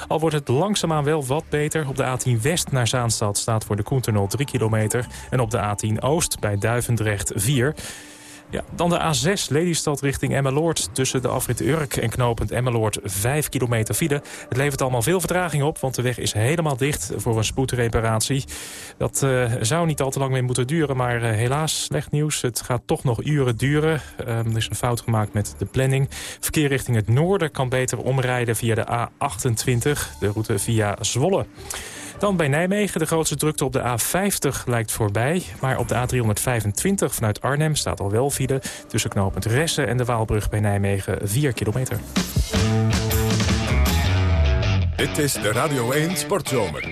Al wordt het langzaamaan wel wat beter. Op de A10 West naar Zaanstad staat voor de Koentunnel 3 kilometer. En op de A10 Oost bij Duivendrecht 4 ja, dan de A6 Lelystad richting Emmeloord. Tussen de afrit Urk en knooppunt Emmeloord 5 kilometer file. Het levert allemaal veel vertraging op, want de weg is helemaal dicht voor een spoedreparatie. Dat uh, zou niet al te lang meer moeten duren, maar uh, helaas slecht nieuws. Het gaat toch nog uren duren. Uh, er is een fout gemaakt met de planning. Verkeer richting het noorden kan beter omrijden via de A28, de route via Zwolle. Dan bij Nijmegen. De grootste drukte op de A50 lijkt voorbij. Maar op de A325 vanuit Arnhem staat al wel file... tussen knooppunt Ressen en de Waalbrug bij Nijmegen 4 kilometer. Dit is de Radio 1 Sportzomer.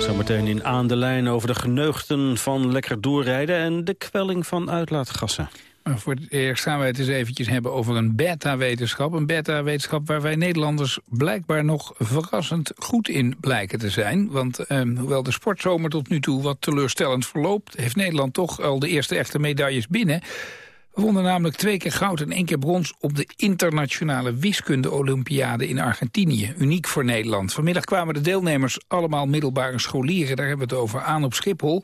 Zometeen in Aan de Lijn over de geneugten van lekker doorrijden... en de kwelling van uitlaatgassen. Maar voor het eerst gaan wij het eens eventjes hebben over een beta-wetenschap. Een beta-wetenschap waar wij Nederlanders blijkbaar nog verrassend goed in blijken te zijn. Want eh, hoewel de sportzomer tot nu toe wat teleurstellend verloopt... heeft Nederland toch al de eerste echte medailles binnen... We wonnen namelijk twee keer goud en één keer brons op de internationale wiskunde-olympiade in Argentinië. Uniek voor Nederland. Vanmiddag kwamen de deelnemers allemaal middelbare scholieren. Daar hebben we het over aan op Schiphol.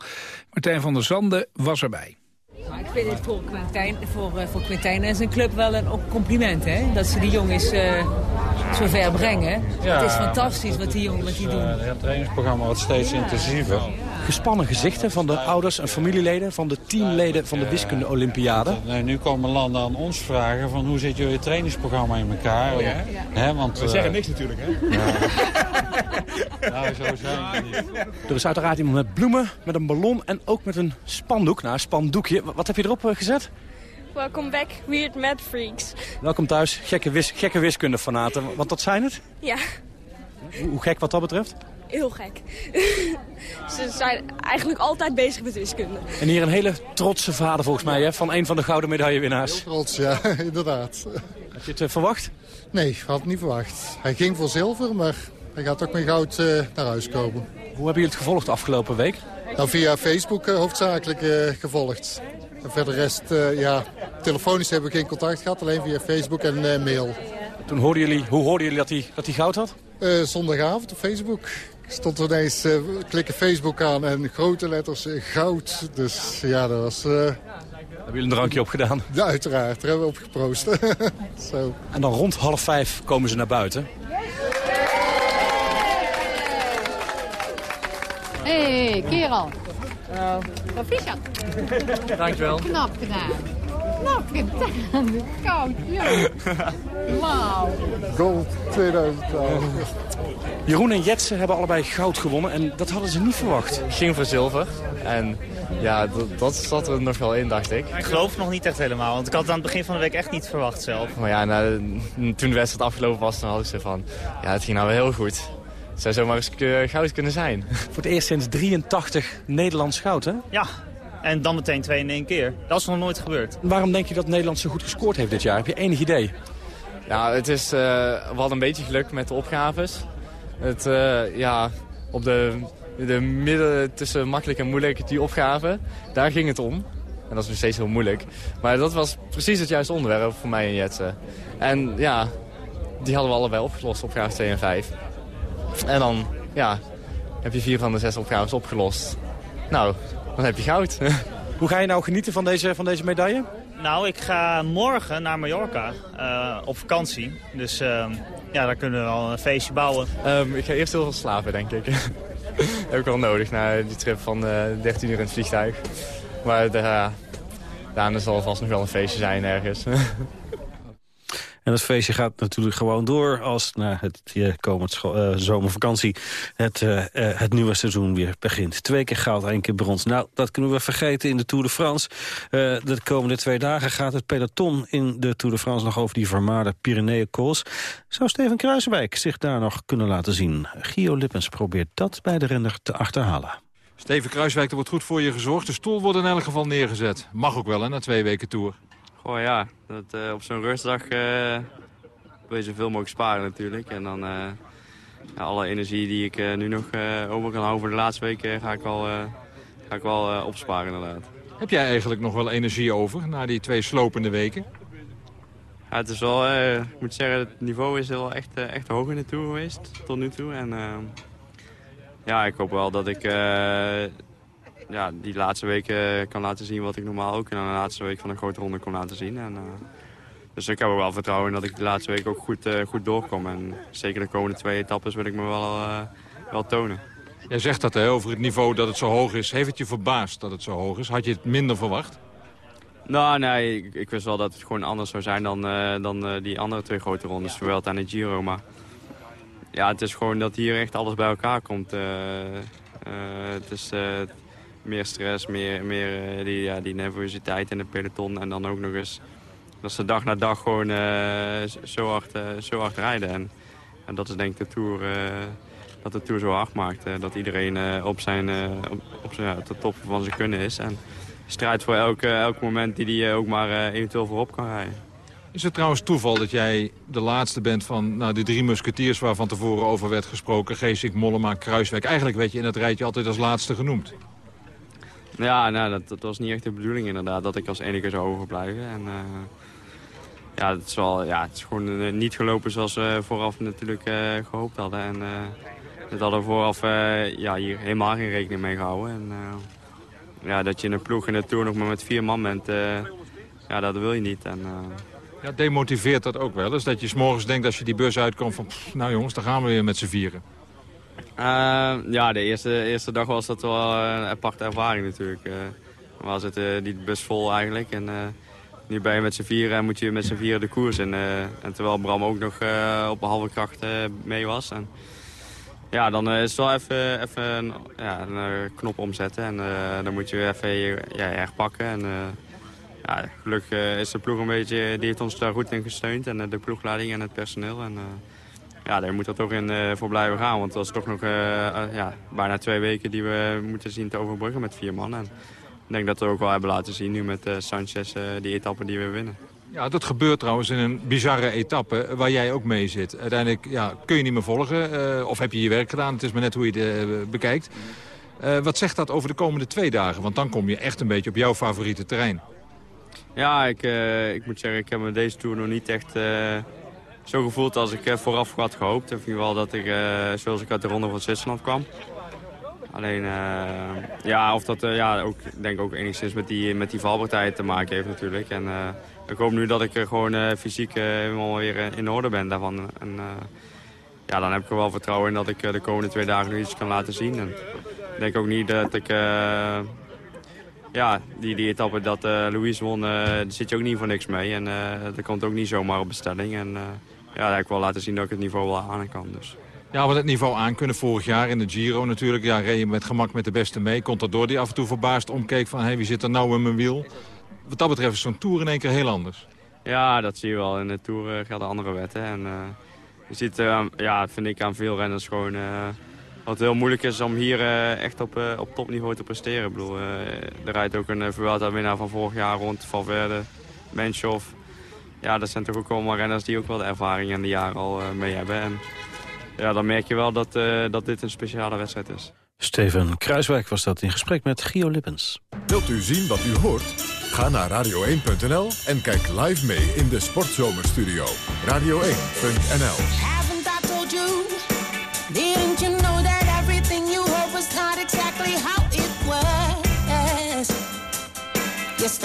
Martijn van der Zanden was erbij. Nou, ik vind het voor Quintijn, voor, uh, voor Quintijn en zijn club wel een compliment. Hè? Dat ze die jongens uh, zo ver brengen. Ja, het is fantastisch wat die jongens die doen. Het trainingsprogramma wordt steeds ja. intensiever. Gespannen gezichten van de ouders en familieleden... van de teamleden van de wiskunde-olympiade. Nee, nu komen landen aan ons vragen van hoe zit jullie trainingsprogramma in elkaar. Oh, ja? Want, We zeggen niks natuurlijk, hè? Ja. nou, zo zijn niet. Er is uiteraard iemand met bloemen, met een ballon en ook met een spandoek. Nou, een spandoekje. Wat heb je erop gezet? Welcome back, Weird Mad Freaks. Welkom thuis, gekke, wis gekke wiskundefanaten. Want dat zijn het? Ja. Hoe gek wat dat betreft? Heel gek. Ze zijn eigenlijk altijd bezig met wiskunde. En hier een hele trotse vader volgens mij, hè, van een van de gouden medaillewinnaars. Heel trots, ja, inderdaad. Heb je het uh, verwacht? Nee, ik had het niet verwacht. Hij ging voor zilver, maar hij gaat ook met goud uh, naar huis komen. Hoe hebben jullie het gevolgd de afgelopen week? Nou, via Facebook uh, hoofdzakelijk gevolgd. En verder rest, ja, telefonisch hebben we geen contact gehad, alleen via Facebook en mail. Toen hoorden jullie, hoe hoorden jullie dat hij, dat hij goud had? zondagavond op Facebook stond ineens uh, klikken Facebook aan en grote letters eh, goud. Dus ja, dat was... Uh... Hebben jullie een drankje opgedaan? Ja, uiteraard. Daar hebben we opgeproost. Zo. En dan rond half vijf komen ze naar buiten. hey, Kerel. Uh, Proficiat. Dankjewel. Knap gedaan. Knap gedaan. Koud, joh. Wauw. Gold 2012. Jeroen en Jetsen hebben allebei goud gewonnen en dat hadden ze niet verwacht. Ik ging voor zilver en ja, dat, dat zat er nog wel in, dacht ik. Ik geloof nog niet echt helemaal, want ik had het aan het begin van de week echt niet verwacht zelf. Maar ja, nou, toen de wedstrijd afgelopen was, dan had ik ze van, ja, het ging nou wel heel goed. Het zou zomaar eens goud kunnen zijn. Voor het eerst sinds 83 Nederlands goud, hè? Ja, en dan meteen twee in één keer. Dat is nog nooit gebeurd. Waarom denk je dat Nederland zo goed gescoord heeft dit jaar? Heb je enig idee? Ja, het is, uh, we hadden een beetje geluk met de opgaves. Het, uh, ja, op de, de midden tussen makkelijk en moeilijk, die opgave, daar ging het om. En dat is nog steeds heel moeilijk. Maar dat was precies het juiste onderwerp voor mij en Jetsen. En ja, die hadden we allebei opgelost, opgave 2 en 5. En dan, ja, heb je vier van de zes opgaves opgelost. Nou, dan heb je goud. Hoe ga je nou genieten van deze, van deze medaille? Nou, ik ga morgen naar Mallorca uh, op vakantie. Dus uh, ja, daar kunnen we wel een feestje bouwen. Um, ik ga eerst heel veel slapen, denk ik. heb ik wel nodig na die trip van uh, 13 uur in het vliegtuig. Maar daarna zal vast nog wel een feestje zijn ergens. En het feestje gaat natuurlijk gewoon door als na het komend uh, zomervakantie het, uh, uh, het nieuwe seizoen weer begint. Twee keer goud, één keer brons. Nou, dat kunnen we vergeten in de Tour de France. de komende twee dagen gaat het peloton in de Tour de France nog over die vermaarde Pyreneeënkools. Zou Steven Kruiswijk zich daar nog kunnen laten zien? Gio Lippens probeert dat bij de renner te achterhalen. Steven Kruiswijk, er wordt goed voor je gezorgd. De stoel wordt in elk geval neergezet. Mag ook wel, hè, na twee weken Tour. Goh ja, dat, uh, op zo'n rustdag uh, wil je zoveel mogelijk sparen natuurlijk. En dan uh, ja, alle energie die ik nu nog over kan houden voor de laatste weken ga ik wel, ga ik wel opsparen inderdaad. Heb jij eigenlijk nog wel energie over na die twee slopende weken? Ja, het is wel, ik moet zeggen, het niveau is wel echt, echt hoog in de Tour geweest tot nu toe. En ja, ik hoop wel dat ik ja, die laatste weken kan laten zien wat ik normaal ook in de laatste week van een grote ronde kon laten zien. En, uh, dus ik heb er wel vertrouwen in dat ik de laatste week ook goed, uh, goed doorkom. En zeker de komende twee etappes wil ik me wel, wel tonen. Jij zegt dat hè, over het niveau dat het zo hoog is. Heeft het je verbaasd dat het zo hoog is? Had je het minder verwacht? Nou, nee, ik, ik wist wel dat het gewoon anders zou zijn dan, dan die andere twee grote rondes. Zowel aan de Giro, maar ja, het is gewoon dat hier echt alles bij elkaar komt. het is meer stress, meer, meer uh, die, ja, die nervositeit in de peloton. En dan ook nog eens dat ze dag na dag gewoon uh, zo, hard, uh, zo hard rijden. En, en, dat is denk ik de Tour, dat de Tour zo hard maakt. dat iedereen op, zijn, op, op, ja, de top van zijn kunnen is. En strijdt voor elk, elk moment die hij ook maar eventueel voorop kan rijden. Is het trouwens toeval dat jij de laatste bent van nou, de drie musketiers... waar van tevoren over werd gesproken, Geesik, Mollema, Kruiswijk. Eigenlijk werd je in dat rijtje altijd als laatste genoemd. Ja, nou, dat, dat, was niet echt de bedoeling inderdaad, dat ik als enige zou overblijven. En, uh, ja, het is, wel, ja, het is gewoon uh, niet gelopen zoals we vooraf natuurlijk uh, gehoopt hadden. En hadden vooraf ja, hier helemaal geen rekening mee gehouden. En, ja, dat je in een ploeg in de Tour nog maar met vier man bent, ja, dat wil je niet. En, ja, demotiveert dat ook wel eens? Dat je s morgens denkt als je die bus uitkomt van... Nou jongens, dan gaan we weer met z'n vieren. Uh, ja, de eerste, eerste dag was dat wel een aparte ervaring natuurlijk. Uh, het uh, die bus vol eigenlijk. En nu ben je met z'n vieren en moet je met z'n vieren de koers in. en terwijl Bram ook nog op een halve kracht mee was. En, ja, dan is het wel even, even ja, een knop omzetten. En dan moet je even je, ja, herpakken. En, ja, gelukkig is de ploeg een beetje, die ons daar goed in gesteund. En de ploegleiding en het personeel. En, ja, daar moet er toch in uh, voor blijven gaan. Want dat is toch nog uh, uh, ja, bijna twee weken die we moeten zien te overbruggen met vier man. En ik denk dat we ook wel hebben laten zien nu met Sanchez die etappe die we winnen. Ja, dat gebeurt trouwens in een bizarre etappe waar jij ook mee zit. Uiteindelijk ja, kun je niet meer volgen of heb je je werk gedaan. Het is maar net hoe je het bekijkt. wat zegt dat over de komende twee dagen? Want dan kom je echt een beetje op jouw favoriete terrein. Ja, ik, ik moet zeggen, ik heb me deze Tour nog niet echt zo gevoeld als ik vooraf had gehoopt. In ieder geval dat ik, zoals ik uit de ronde van Zwitserland kwam. Alleen, uh, ja, of dat uh, ja, ook, denk ook enigszins met die, met die valpartij te maken heeft natuurlijk. En uh, ik hoop nu dat ik gewoon fysiek helemaal weer in orde ben daarvan. En ja, dan heb ik er wel vertrouwen in dat ik de komende twee dagen nu iets kan laten zien. En, ik denk ook niet dat ik... eh, ja, die, die etappe dat eh Louis won, eh, daar zit je ook niet voor niks mee. En eh dat komt ook niet zomaar op bestelling. En eh, ja, ik wel laten zien dat ik het niveau wel aan kan. Dus. Ja, wat het niveau aan kunnen vorig jaar in de Giro natuurlijk. Ja, reed je met gemak met de beste mee. Contador die af en toe verbaasd omkeek van... hé, wie zit er nou in mijn wiel? Wat dat betreft is zo'n Tour in één keer heel anders. Ja, dat zie je wel. In de Tour eh, gelden andere wetten. En, eh, je ziet, eh, ja, vind ik aan veel renners gewoon... eh, wat heel moeilijk is om hier echt op, op topniveau te presteren. Ik bedoel, er rijdt ook een uh, Vuelta-winnaar van vorig jaar rond, Valverde, Menchov. Ja, dat zijn toch ook allemaal renners die ook wel de ervaring en de jaren al eh, mee hebben. En ja, dan merk je wel dat, eh, dat dit een speciale wedstrijd is. Steven Kruiswijk was dat in gesprek met Gio Lippens. Wilt u zien wat u hoort? Ga naar radio1.nl en kijk live mee in de Sportzomerstudio. Radio1.nl Haven't I told you? Didn't you know that everything you heard was not exactly how it was? Yes,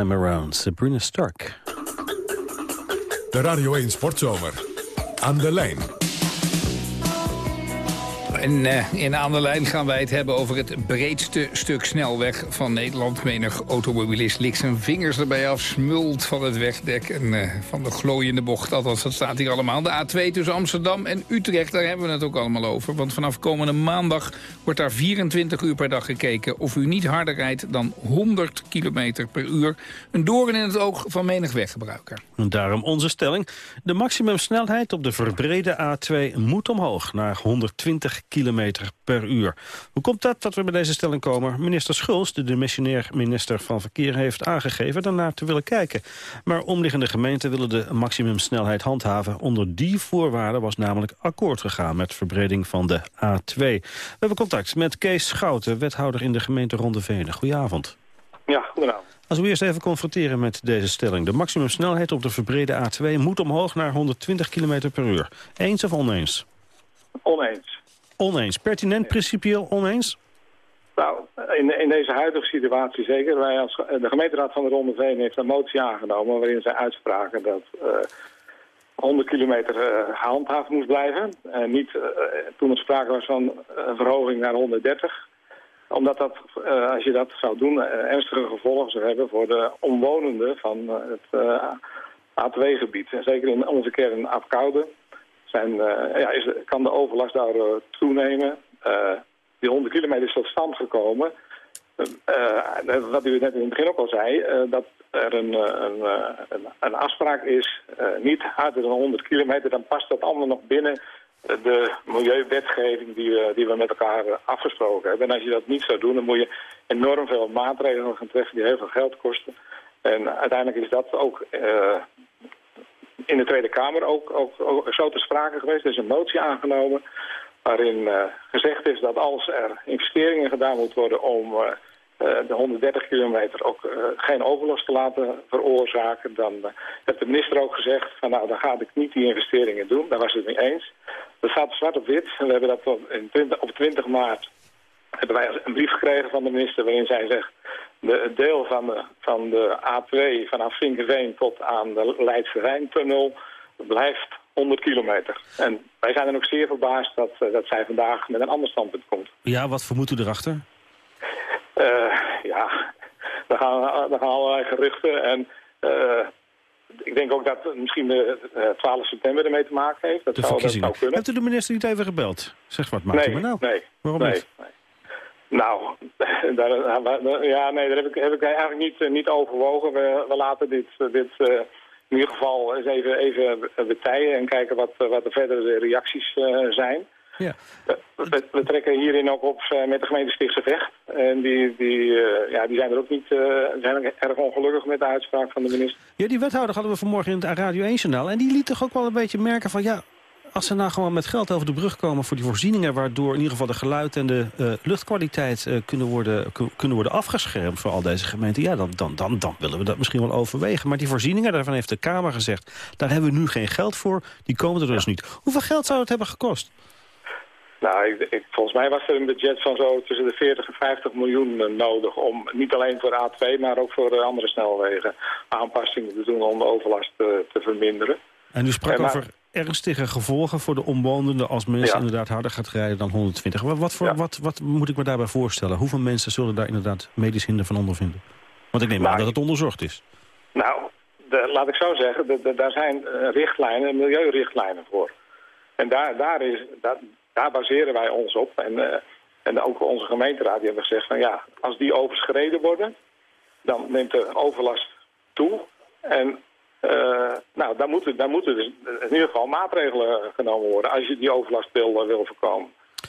Time Around, Sabrina Stark. De Radio 1 Sportzomer. Aan de lijn. En eh, in Aan de Lijn gaan wij het hebben over het breedste stuk snelweg van Nederland. Menig automobilist likt zijn vingers erbij af, smult van het wegdek en eh, van de glooiende bocht. Althans, dat staat hier allemaal. De A2 tussen Amsterdam en Utrecht, daar hebben we het ook allemaal over. Want vanaf komende maandag wordt daar 24 uur per dag gekeken... of u niet harder rijdt dan 100 kilometer per uur. Een doorn in het oog van menig weggebruiker. Daarom onze stelling. De maximumsnelheid op de verbrede A2 moet omhoog naar 120 kilometer per uur. Hoe komt dat dat we bij deze stelling komen? Minister Schulz, de demissionair minister van Verkeer, heeft aangegeven daarnaar te willen kijken. Maar omliggende gemeenten willen de maximumsnelheid handhaven. Onder die voorwaarden was namelijk akkoord gegaan met verbreding van de A2. We hebben contact met Kees Schouten, wethouder in de gemeente Rondevenen. Goedenavond. Ja, goedenavond. Als we eerst even confronteren met deze stelling. De maximumsnelheid op de verbrede A2 moet omhoog naar 120 km per uur. Eens of oneens? Oneens. Oneens. Pertinent, principieel oneens? Nou, in, in deze huidige situatie zeker. Wij als, de gemeenteraad van de Ronde Veen heeft een motie aangenomen... waarin zij uitspraken dat eh 100 kilometer eh, gehandhaafd moest blijven. En niet eh, toen er sprake was van een verhoging naar 130 omdat dat, eh, als je dat zou doen, eh, ernstige gevolgen zou hebben voor de omwonenden van eh, het eh, A2-gebied. En zeker in onze kern Apkoude zijn, eh, ja, is, kan de overlast daar eh, toenemen. Eh, die 100 kilometer is tot stand gekomen. Wat u net in het begin ook al zei, dat er een, een, een, afspraak is, niet harder dan 100 kilometer, dan past dat allemaal nog binnen de milieuwetgeving die we, die we met elkaar afgesproken hebben. En als je dat niet zou doen, dan moet je enorm veel maatregelen gaan treffen die heel veel geld kosten. En uiteindelijk is dat ook in de Tweede Kamer ook, ook, ook zo ter sprake geweest. Er is een motie aangenomen waarin eh, gezegd is dat als er investeringen gedaan moeten worden om eh, eh, de 130 kilometer ook geen overlast te laten veroorzaken, dan heeft de minister ook gezegd van nou dan ga ik niet die investeringen doen. Daar was het mee eens. Dat staat zwart op wit. En we hebben dat op, in 20, op 20 maart hebben wij een brief gekregen van de minister waarin zij zegt de, het deel van de, van de A2 vanaf Vinkenveen tot aan de Leidse Rijntunnel blijft 100 kilometer. En wij zijn dan ook zeer verbaasd dat, eh, dat zij vandaag met een ander standpunt komt. Ja, wat vermoedt u erachter? Eh, ja, er gaan, er gaan allerlei geruchten en eh, ik denk ook dat misschien de eh, 12 september ermee te maken heeft. Dat De zou, dat zou kunnen. Hebt u de minister niet even gebeld? Zeg, wat maakt Nee, u me nou? nee, Waarom nee, niet? Nou, daar, daar- ja, nee, daar heb ik, heb ik eigenlijk niet, eh, niet overwogen. We, we laten dit, eh, dit eh, in ieder geval eens even, even betijen en kijken wat, wat de verdere reacties zijn. Ja. We, we trekken hierin ook op met de gemeente Stichtse Vecht. En die, die, ja, die zijn er ook niet zijn ook erg ongelukkig met de uitspraak van de minister. Ja, die wethouder hadden we vanmorgen in het Radio 1-journaal. En die liet toch ook wel een beetje merken van... ja, als ze nou gewoon met geld over de brug komen voor die voorzieningen... waardoor in ieder geval de geluid en de eh, luchtkwaliteit eh, kunnen, worden, ku- kunnen worden afgeschermd voor al deze gemeenten... ja, dan, dan, dan, dan willen we dat misschien wel overwegen. Maar die voorzieningen, daarvan heeft de Kamer gezegd... daar hebben we nu geen geld voor, die komen er dus niet. Hoeveel geld zou het hebben gekost? Nou, ik, ik- volgens mij was er een budget van zo tussen de 40 en 50 miljoen eh, nodig... om niet alleen voor A2, maar ook voor andere snelwegen aanpassingen te doen om de overlast eh, te verminderen. En u sprak maar- over ernstige gevolgen voor de omwonenden... als mensen Ja. inderdaad harder gaat rijden dan 120. Wat, wat, voor, wat, wat moet ik me daarbij voorstellen? Hoeveel mensen zullen daar inderdaad medisch hinder van ondervinden? Want ik neem aan dat het onderzocht is. Nou, de- laat ik zo zeggen, de- de- daar zijn eh, richtlijnen, milieurichtlijnen voor. En daar, daar, is, daar, daar baseren wij ons op. En, eh, en ook onze gemeenteraad die hebben gezegd van ja, als die overschreden worden, dan neemt de overlast toe. En eh, nou, daar moeten, daar moeten dus in ieder geval maatregelen genomen worden als je die overlast wil, eh, wil voorkomen.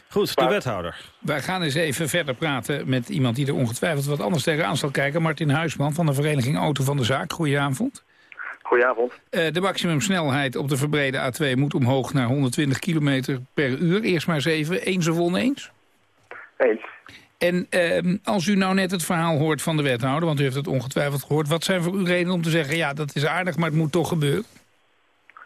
Goed, de wethouder. Wij gaan eens even verder praten met iemand die er ongetwijfeld wat anders tegenaan zal kijken. Martin Huisman van de vereniging Auto van de Zaak. Goedenavond. Goedenavond. Eh, de maximumsnelheid op de verbrede A2 moet omhoog naar 120 kilometer per uur. Eerst maar eens even, eens of oneens? Eens. En ehm, als u nou net het verhaal hoort van de wethouder, want u heeft het ongetwijfeld gehoord... wat zijn voor u redenen om te zeggen, ja, dat is aardig, maar het moet toch gebeuren?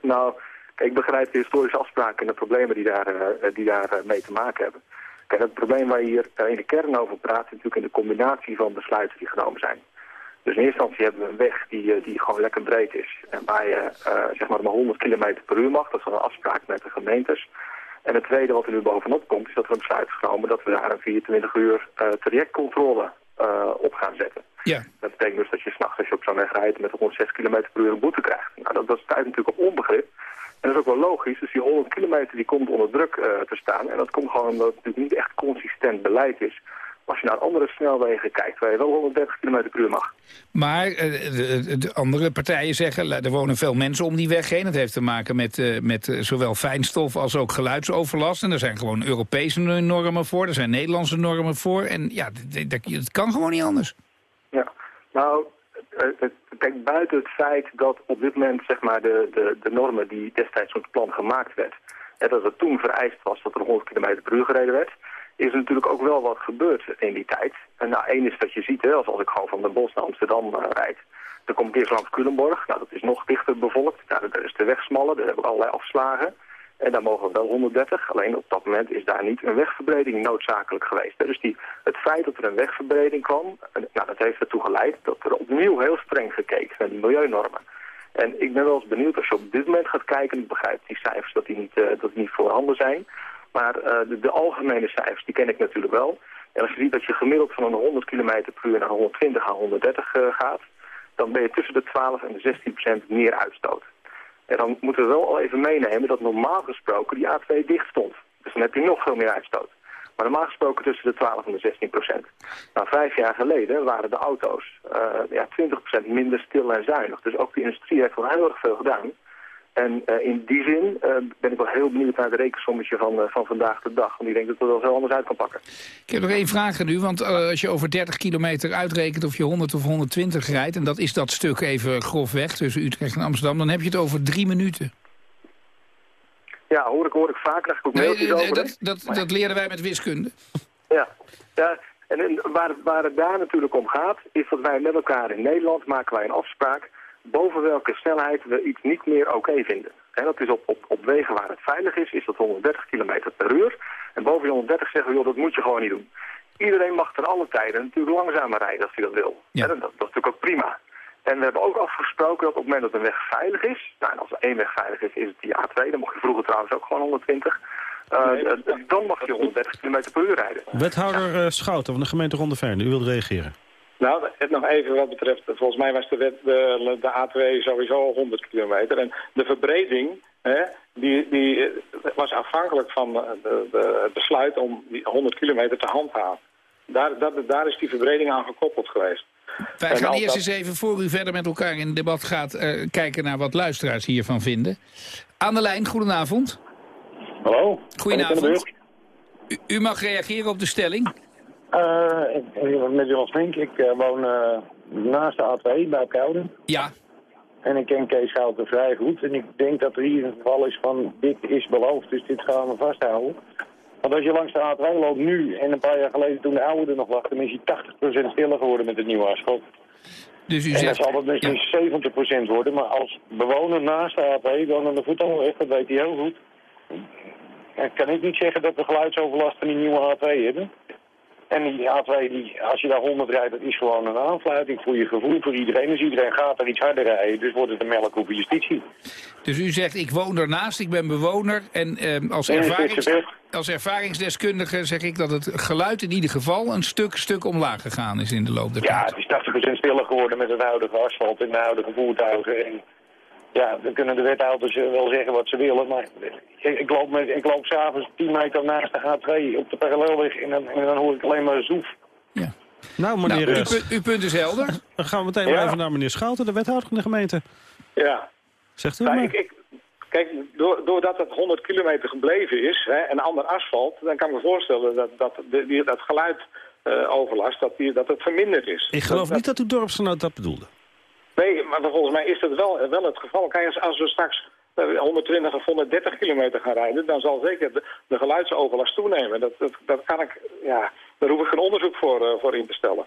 Nou, ik begrijp de historische afspraken en de problemen die daar, eh, die daar eh, mee te maken hebben. Kijk, het probleem waar je hier eh, in de kern over praat... is natuurlijk in de combinatie van besluiten die genomen zijn. Dus in eerste instantie hebben we een weg die, die gewoon lekker breed is. En waar je zeg maar maar 100 km per uur mag. Dat is een afspraak met de gemeentes. En het tweede wat er nu bovenop komt... is dat we een besluit hebben genomen dat we daar een 24 uur eh, trajectcontrole eh, op gaan zetten. Ja. Dat betekent dus dat je s'nachts als je op zo'n weg rijdt met 106 km per uur een boete krijgt. Nou, dat, dat stuit natuurlijk op onbegrip. En dat is ook wel logisch. Dus die 100 kilometer die komt onder druk eh, te staan. En dat komt gewoon omdat het natuurlijk niet echt consistent beleid is. Als je naar andere snelwegen kijkt, waar je wel 130 km per uur mag. Maar eh, de, de- de andere partijen zeggen, er wonen veel mensen om die weg heen. Het heeft te maken met, eh, met eh, zowel fijnstof als ook geluidsoverlast. En er zijn gewoon Europese normen voor, er zijn Nederlandse normen voor. En ja, dat- het kan gewoon niet anders. Ja, nou, het- kijk, buiten het feit dat op dit moment zeg maar, de, de, de normen die destijds op het plan gemaakt werd, en dat het toen vereist was dat er 100 km per uur gereden werd, is er natuurlijk ook wel wat gebeurd in die tijd. En nou, één is dat je ziet, hè, als, als ik gewoon van Den Bosch naar Amsterdam eh, rijd, dan kom ik eerst langs Culemborg. Nou, dat is nog dichter bevolkt. Nou, daar is de weg smaller, daar heb ik allerlei afslagen. En daar mogen we wel 130. Alleen op dat moment is daar niet een wegverbreding noodzakelijk geweest. Dus die, het feit dat er een wegverbreding kwam, en, nou, dat heeft ertoe geleid dat er opnieuw heel streng gekeken naar die milieunormen. En ik ben wel eens benieuwd als je op dit moment gaat kijken, ik begrijp die cijfers dat die niet, eh, dat die niet voorhanden zijn. Maar eh, de, de algemene cijfers, die ken ik natuurlijk wel. En als je ziet dat je gemiddeld van een 100 km per uur naar 120 à 130 eh, gaat, dan ben je tussen de 12 en de 16 procent meer uitstoot. En dan moeten we wel al even meenemen dat normaal gesproken die A2 dicht stond. Dus dan heb je nog veel meer uitstoot. Maar normaal gesproken tussen de 12 en de 16 procent. Nou, vijf jaar geleden waren de auto's eh, ja, 20 procent minder stil en zuinig. Dus ook de industrie heeft wel heel erg veel gedaan. En eh, in die zin eh, ben ik wel heel benieuwd naar de rekensommetje van, eh, van vandaag de dag. Want ik denk dat het er wel heel anders uit kan pakken. Ik heb nog één vraag aan u, want als je over 30 kilometer uitrekent of je 100 of 120 rijdt... en dat is dat stuk even grofweg tussen Utrecht en Amsterdam... dan heb je het over drie minuten. Ja, hoor ik, hoor ik vaak, krijg ik ook mailtjes over. dat, dat, dat leren wij met wiskunde. Ja, ja en, en waar, het- waar het daar natuurlijk om gaat, is dat wij met elkaar in Nederland maken wij een afspraak boven welke snelheid we iets niet meer oké vinden. En dat is op, op, op wegen waar het veilig is, is dat 130 km per uur. En boven die 130 zeggen we, joh, dat moet je gewoon niet doen. Iedereen mag ten alle tijden natuurlijk langzamer rijden als hij dat wil. Dat, dat is natuurlijk ook prima. En we hebben ook afgesproken dat op het moment dat een weg veilig is, nou en als er één weg veilig is, is het die A2, dan mocht je vroeger trouwens ook gewoon 120. eh, eh, dan mag je 130 km per uur rijden. Wethouder eh, Schouten van de gemeente Rondeveen, u wilde reageren. Nou, het nog even wat betreft, volgens mij was de, wet, de, de A2 sowieso 100 kilometer. En de verbreding, hè, die, die eh, was afhankelijk van eh, de, de, het besluit om die 100 kilometer te handhaven. Daar, dat, daar is die verbreding aan gekoppeld geweest. Wij En gaan eerst eens even, voor u verder met elkaar in het debat gaat... eh, kijken naar wat luisteraars hiervan vinden. Aan de lijn, goedenavond. Hallo. Goedenavond. U, u mag reageren op de stelling. Eh, ik- met Jos Vink. Ik eh, woon eh, naast de A2 bij Kouden. Ja. En ik ken Kees Schouten vrij goed. En ik denk dat er hier een geval is van dit is beloofd, dus dit gaan we vasthouden. Want als je langs de A2 loopt nu en een paar jaar geleden toen de oude er nog lag, dan is hij 80% stiller geworden met het nieuwe asfalt. Dus u en zegt... zal het misschien 70% worden, maar als bewoner naast de A2, dan aan de voetbalweg, dat weet hij heel goed. Dan kan ik niet zeggen dat we geluidsoverlast van die nieuwe A2 hebben. En die A2, die, als je daar 100 rijdt, dat is gewoon een aanfluiting voor je gevoel, voor iedereen. Dus iedereen gaat er iets harder rijden, dus wordt het een melkkoe voor justitie. Dus u zegt, ik woon ernaast, ik ben bewoner. En eh, als, ervarings, als ervaringsdeskundige zeg ik dat het geluid in ieder geval... een stuk, stuk omlaag gegaan is in de loop der Ja, tijd. het is 80% stiller geworden met het huidige asfalt en de huidige voertuigen. En ja, dan kunnen de wethouders eh, wel zeggen wat ze willen, maar ik, ik loop, met, ik loop s'avonds 10 meter naast de A2 op de parallelweg en dan, en dan hoor ik alleen maar zoef. Nou, meneer... Nou, uw, uw punt is helder. Dan gaan we meteen Ja. maar even naar meneer Schouten, de wethouder van de gemeente. Ja. Zegt u Nou, maar. ik, ik, kijk, door, doordat het 100 kilometer gebleven is hè, en ander asfalt, dan kan ik me voorstellen dat, dat, de, die, dat geluid eh, overlast, dat, die, dat het verminderd is. Ik geloof Dat- niet dat uw dorpsgenoot dat bedoelde. Nee, maar volgens mij is dat wel, wel het geval. Kijk, als, als we straks eh, 120 of 130 kilometer gaan rijden, dan zal zeker de, de geluidsoverlast toenemen. Dat, dat, dat kan ik, ja, daar hoef ik geen onderzoek voor, eh, voor in te stellen.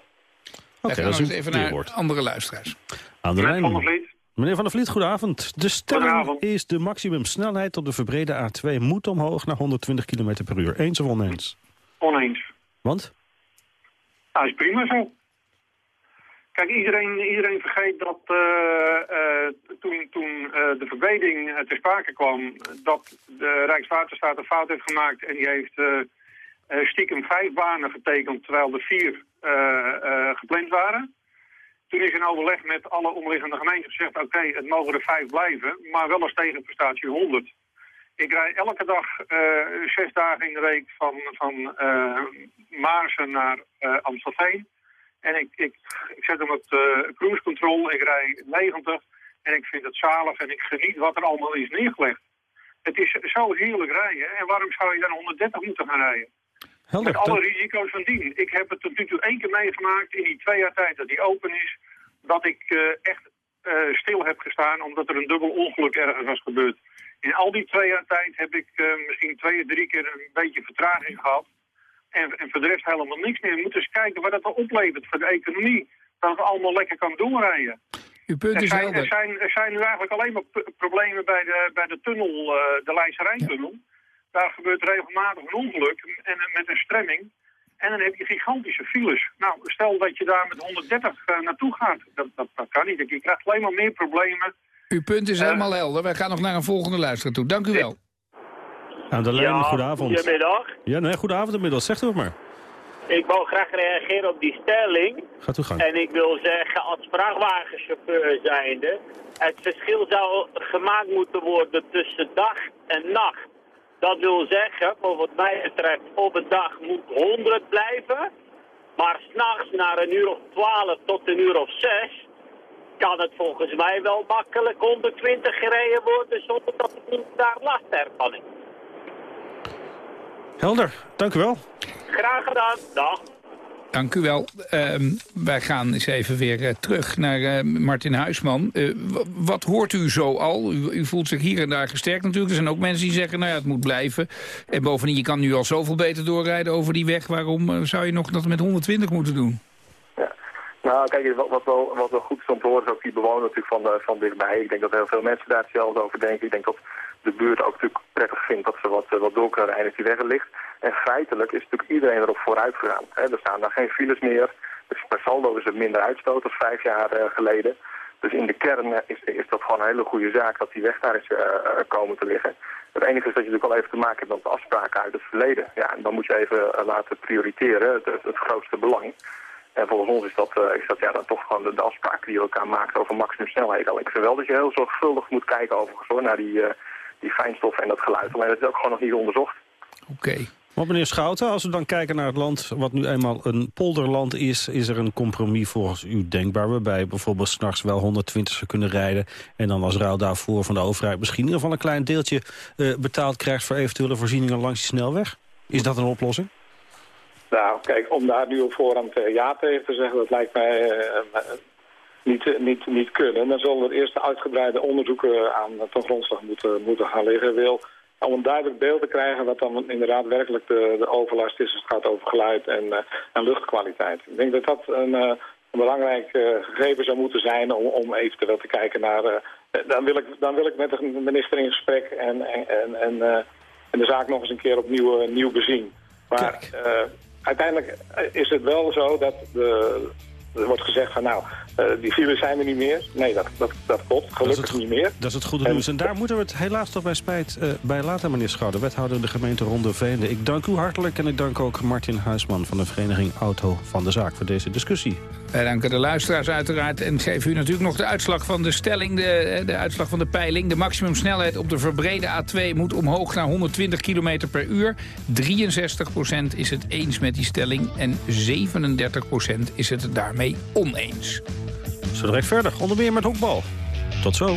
Wij gaan dat is eens even naar andere luisteraars. Aan de lijn. Van der Vliet. Meneer Van der Vliet, goedenavond. De stelling Goedenavond. is de maximumsnelheid op de verbrede A2 moet omhoog naar 120 km per uur. Eens of oneens? Oneens. Want? Nou, is prima zo. Kijk, iedereen, vergeet dat eh, eh, toen, toen eh, de verbreding ter sprake kwam... dat de Rijkswaterstaat een fout heeft gemaakt en die heeft stiekem vijf banen getekend... terwijl er vier gepland waren. Toen is in overleg met alle omliggende gemeenten gezegd... oké, het mogen er vijf blijven, maar wel als tegenprestatie 100. Ik rijd elke dag zes dagen in de week van, van Maarsen naar eh, Amstelveen. En ik, ik, ik zet hem op cruise control, ik rijd 90 en ik vind het zalig en ik geniet wat er allemaal is neergelegd. Het is zo heerlijk rijden en waarom zou je dan 130 moeten gaan rijden? Helder. Met alle risico's van dien. Ik heb het tot nu toe één keer meegemaakt in die twee jaar tijd dat die open is, dat ik eh, echt eh, stil heb gestaan omdat er een dubbel ongeluk ergens was gebeurd. In al die twee jaar tijd heb ik eh, misschien twee of drie keer een beetje vertraging gehad. En, en voor de rest helemaal niks meer. We moeten eens kijken wat dat oplevert voor de economie. Dat het allemaal lekker kan doorrijden. Uw punt Er is zijn, helder. er, zijn, er zijn nu eigenlijk alleen maar problemen bij de, bij de tunnel, eh, de Leidse Rijntunnel. Daar gebeurt regelmatig een ongeluk en, met een stremming. En dan heb je gigantische files. Nou, stel dat je daar met 130 eh, naartoe gaat. Dat, dat, dat kan niet. Je krijgt alleen maar meer problemen. Uw punt is Eh, helemaal helder. Wij gaan nog naar een volgende luisteraar toe. Dank u wel. Aan de lijn, goedenavond. Goedemiddag. Ja, nee, goedenavond inmiddels. Zegt u het maar. Ik wou graag reageren op die stelling. Gaat uw gang. En ik wil zeggen, als vrachtwagenchauffeur zijnde... het verschil zou gemaakt moeten worden tussen dag en nacht. Dat wil zeggen, voor wat mij betreft, op een dag moet 100 blijven... maar s'nachts naar een uur of 12 tot een uur of 6... kan het volgens mij wel makkelijk 120 gereden worden... zonder dat ik daar last ervan heb. Helder, dank u wel. Graag gedaan. Dag. Dank u wel. Ehm, wij gaan eens even weer eh, terug naar eh, Martin Huisman. Eh, wat hoort u zo al? U, u voelt zich hier en daar gesterkt natuurlijk. Er zijn ook mensen die zeggen, nou ja, het moet blijven. En bovendien, je kan nu al zoveel beter doorrijden over die weg. Waarom zou je nog dat met 120 moeten doen? Nou, kijk, wat, wat, wel, wat wel goed is om te horen is ook die bewoner natuurlijk van, de, van dichtbij. Ik denk dat heel veel mensen daar hetzelfde over denken. Ik denk dat de buurt ook natuurlijk prettig vindt dat ze wat, eh, wat door kunnen die weg ligt. En feitelijk is natuurlijk iedereen erop vooruit gegaan. Hè. Er staan daar geen files meer. Dus per saldo is er minder uitstoot dan vijf jaar eh, geleden. Dus in de kern eh, is, is dat gewoon een hele goede zaak dat die weg daar is komen te liggen. Het enige is dat je natuurlijk al even te maken hebt met de afspraken uit het verleden. Ja, en dan moet je even laten prioriteren, het, het, het grootste belang. En volgens ons is dat, is dat ja, dan toch gewoon de, afspraken die je elkaar maakt over maximumsnelheid. Al ik vind wel dat je heel zorgvuldig moet kijken overigens naar die, die fijnstoffen en dat geluid. Alleen dat is ook gewoon nog niet onderzocht. Oké. Maar meneer Schouten, als we dan kijken naar het land wat nu eenmaal een polderland is... is er een compromis volgens u denkbaar... waarbij bijvoorbeeld s'nachts wel 120 zou kunnen rijden... en dan als ruil daarvoor van de overheid misschien in ieder geval een klein deeltje eh, betaald krijgt... voor eventuele voorzieningen langs die snelweg? Is dat een oplossing? Nou, kijk, om daar nu op voorhand eh, ja tegen te zeggen, dat lijkt mij eh, niet, eh, niet, niet kunnen. Dan zullen er eerst uitgebreide onderzoeken aan ten grondslag moeten, moeten gaan liggen. Wil, om een duidelijk beeld te krijgen wat dan inderdaad werkelijk de, de overlast is als het gaat over geluid en, eh, en luchtkwaliteit. Ik denk dat dat een, eh, een belangrijk eh, gegeven zou moeten zijn om, om eventueel te kijken naar... eh, dan, wil ik, dan wil ik met de minister in gesprek en, en, en, en, eh, en de zaak nog eens een keer opnieuw eh, nieuw bezien. Maar eh, uiteindelijk eh, is het wel zo dat de, er wordt gezegd van nou, eh, die files zijn er niet meer. Nee, dat, dat, dat klopt. Gelukkig niet meer. Dat is het goede nieuws. En daar moeten we het helaas toch bij spijt eh, bij laten, meneer Schouder. Wethouder de gemeente Ronde Veende. Ik dank u hartelijk en ik dank ook Martin Huisman van de vereniging Auto van de Zaak voor deze discussie. Wij danken de luisteraars uiteraard en geven u natuurlijk nog de uitslag van de stelling, de, de uitslag van de peiling. De maximumsnelheid op de verbrede A2 moet omhoog naar 120 km per uur. 63% is het eens met die stelling en 37% is het daarmee oneens. Zo direct verder, onder meer met honkbal. Tot zo.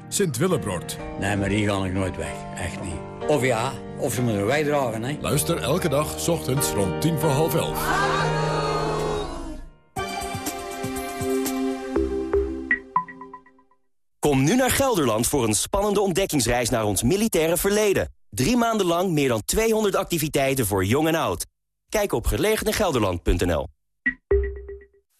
Sint-Willebroord. Nee, maar die ga ik nooit weg. Echt niet. Of ja, of ze moeten bijdragen, hè. Luister elke dag 's ochtends rond tien voor half elf. Kom nu naar Gelderland voor een spannende ontdekkingsreis naar ons militaire verleden. Drie maanden lang meer dan 200 activiteiten voor jong en oud. Kijk op gelegenegelderland.nl.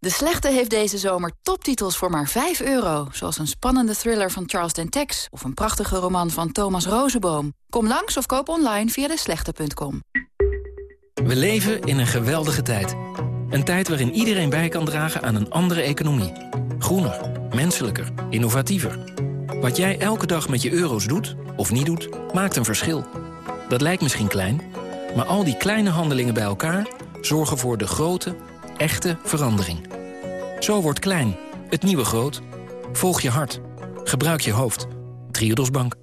De Slechte heeft deze zomer toptitels voor maar 5 euro. Zoals een spannende thriller van Charles Dentex... of een prachtige roman van Thomas Rozenboom. Kom langs of koop online via deslechte.com. We leven in een geweldige tijd. Een tijd waarin iedereen bij kan dragen aan een andere economie. Groener, menselijker, innovatiever. Wat jij elke dag met je euro's doet, of niet doet, maakt een verschil. Dat lijkt misschien klein, maar al die kleine handelingen bij elkaar... zorgen voor de grote, echte verandering. Zo wordt klein, het nieuwe groot. Volg je hart. Gebruik je hoofd. Triodos Bank.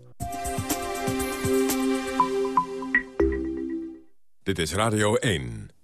Dit is Radio 1.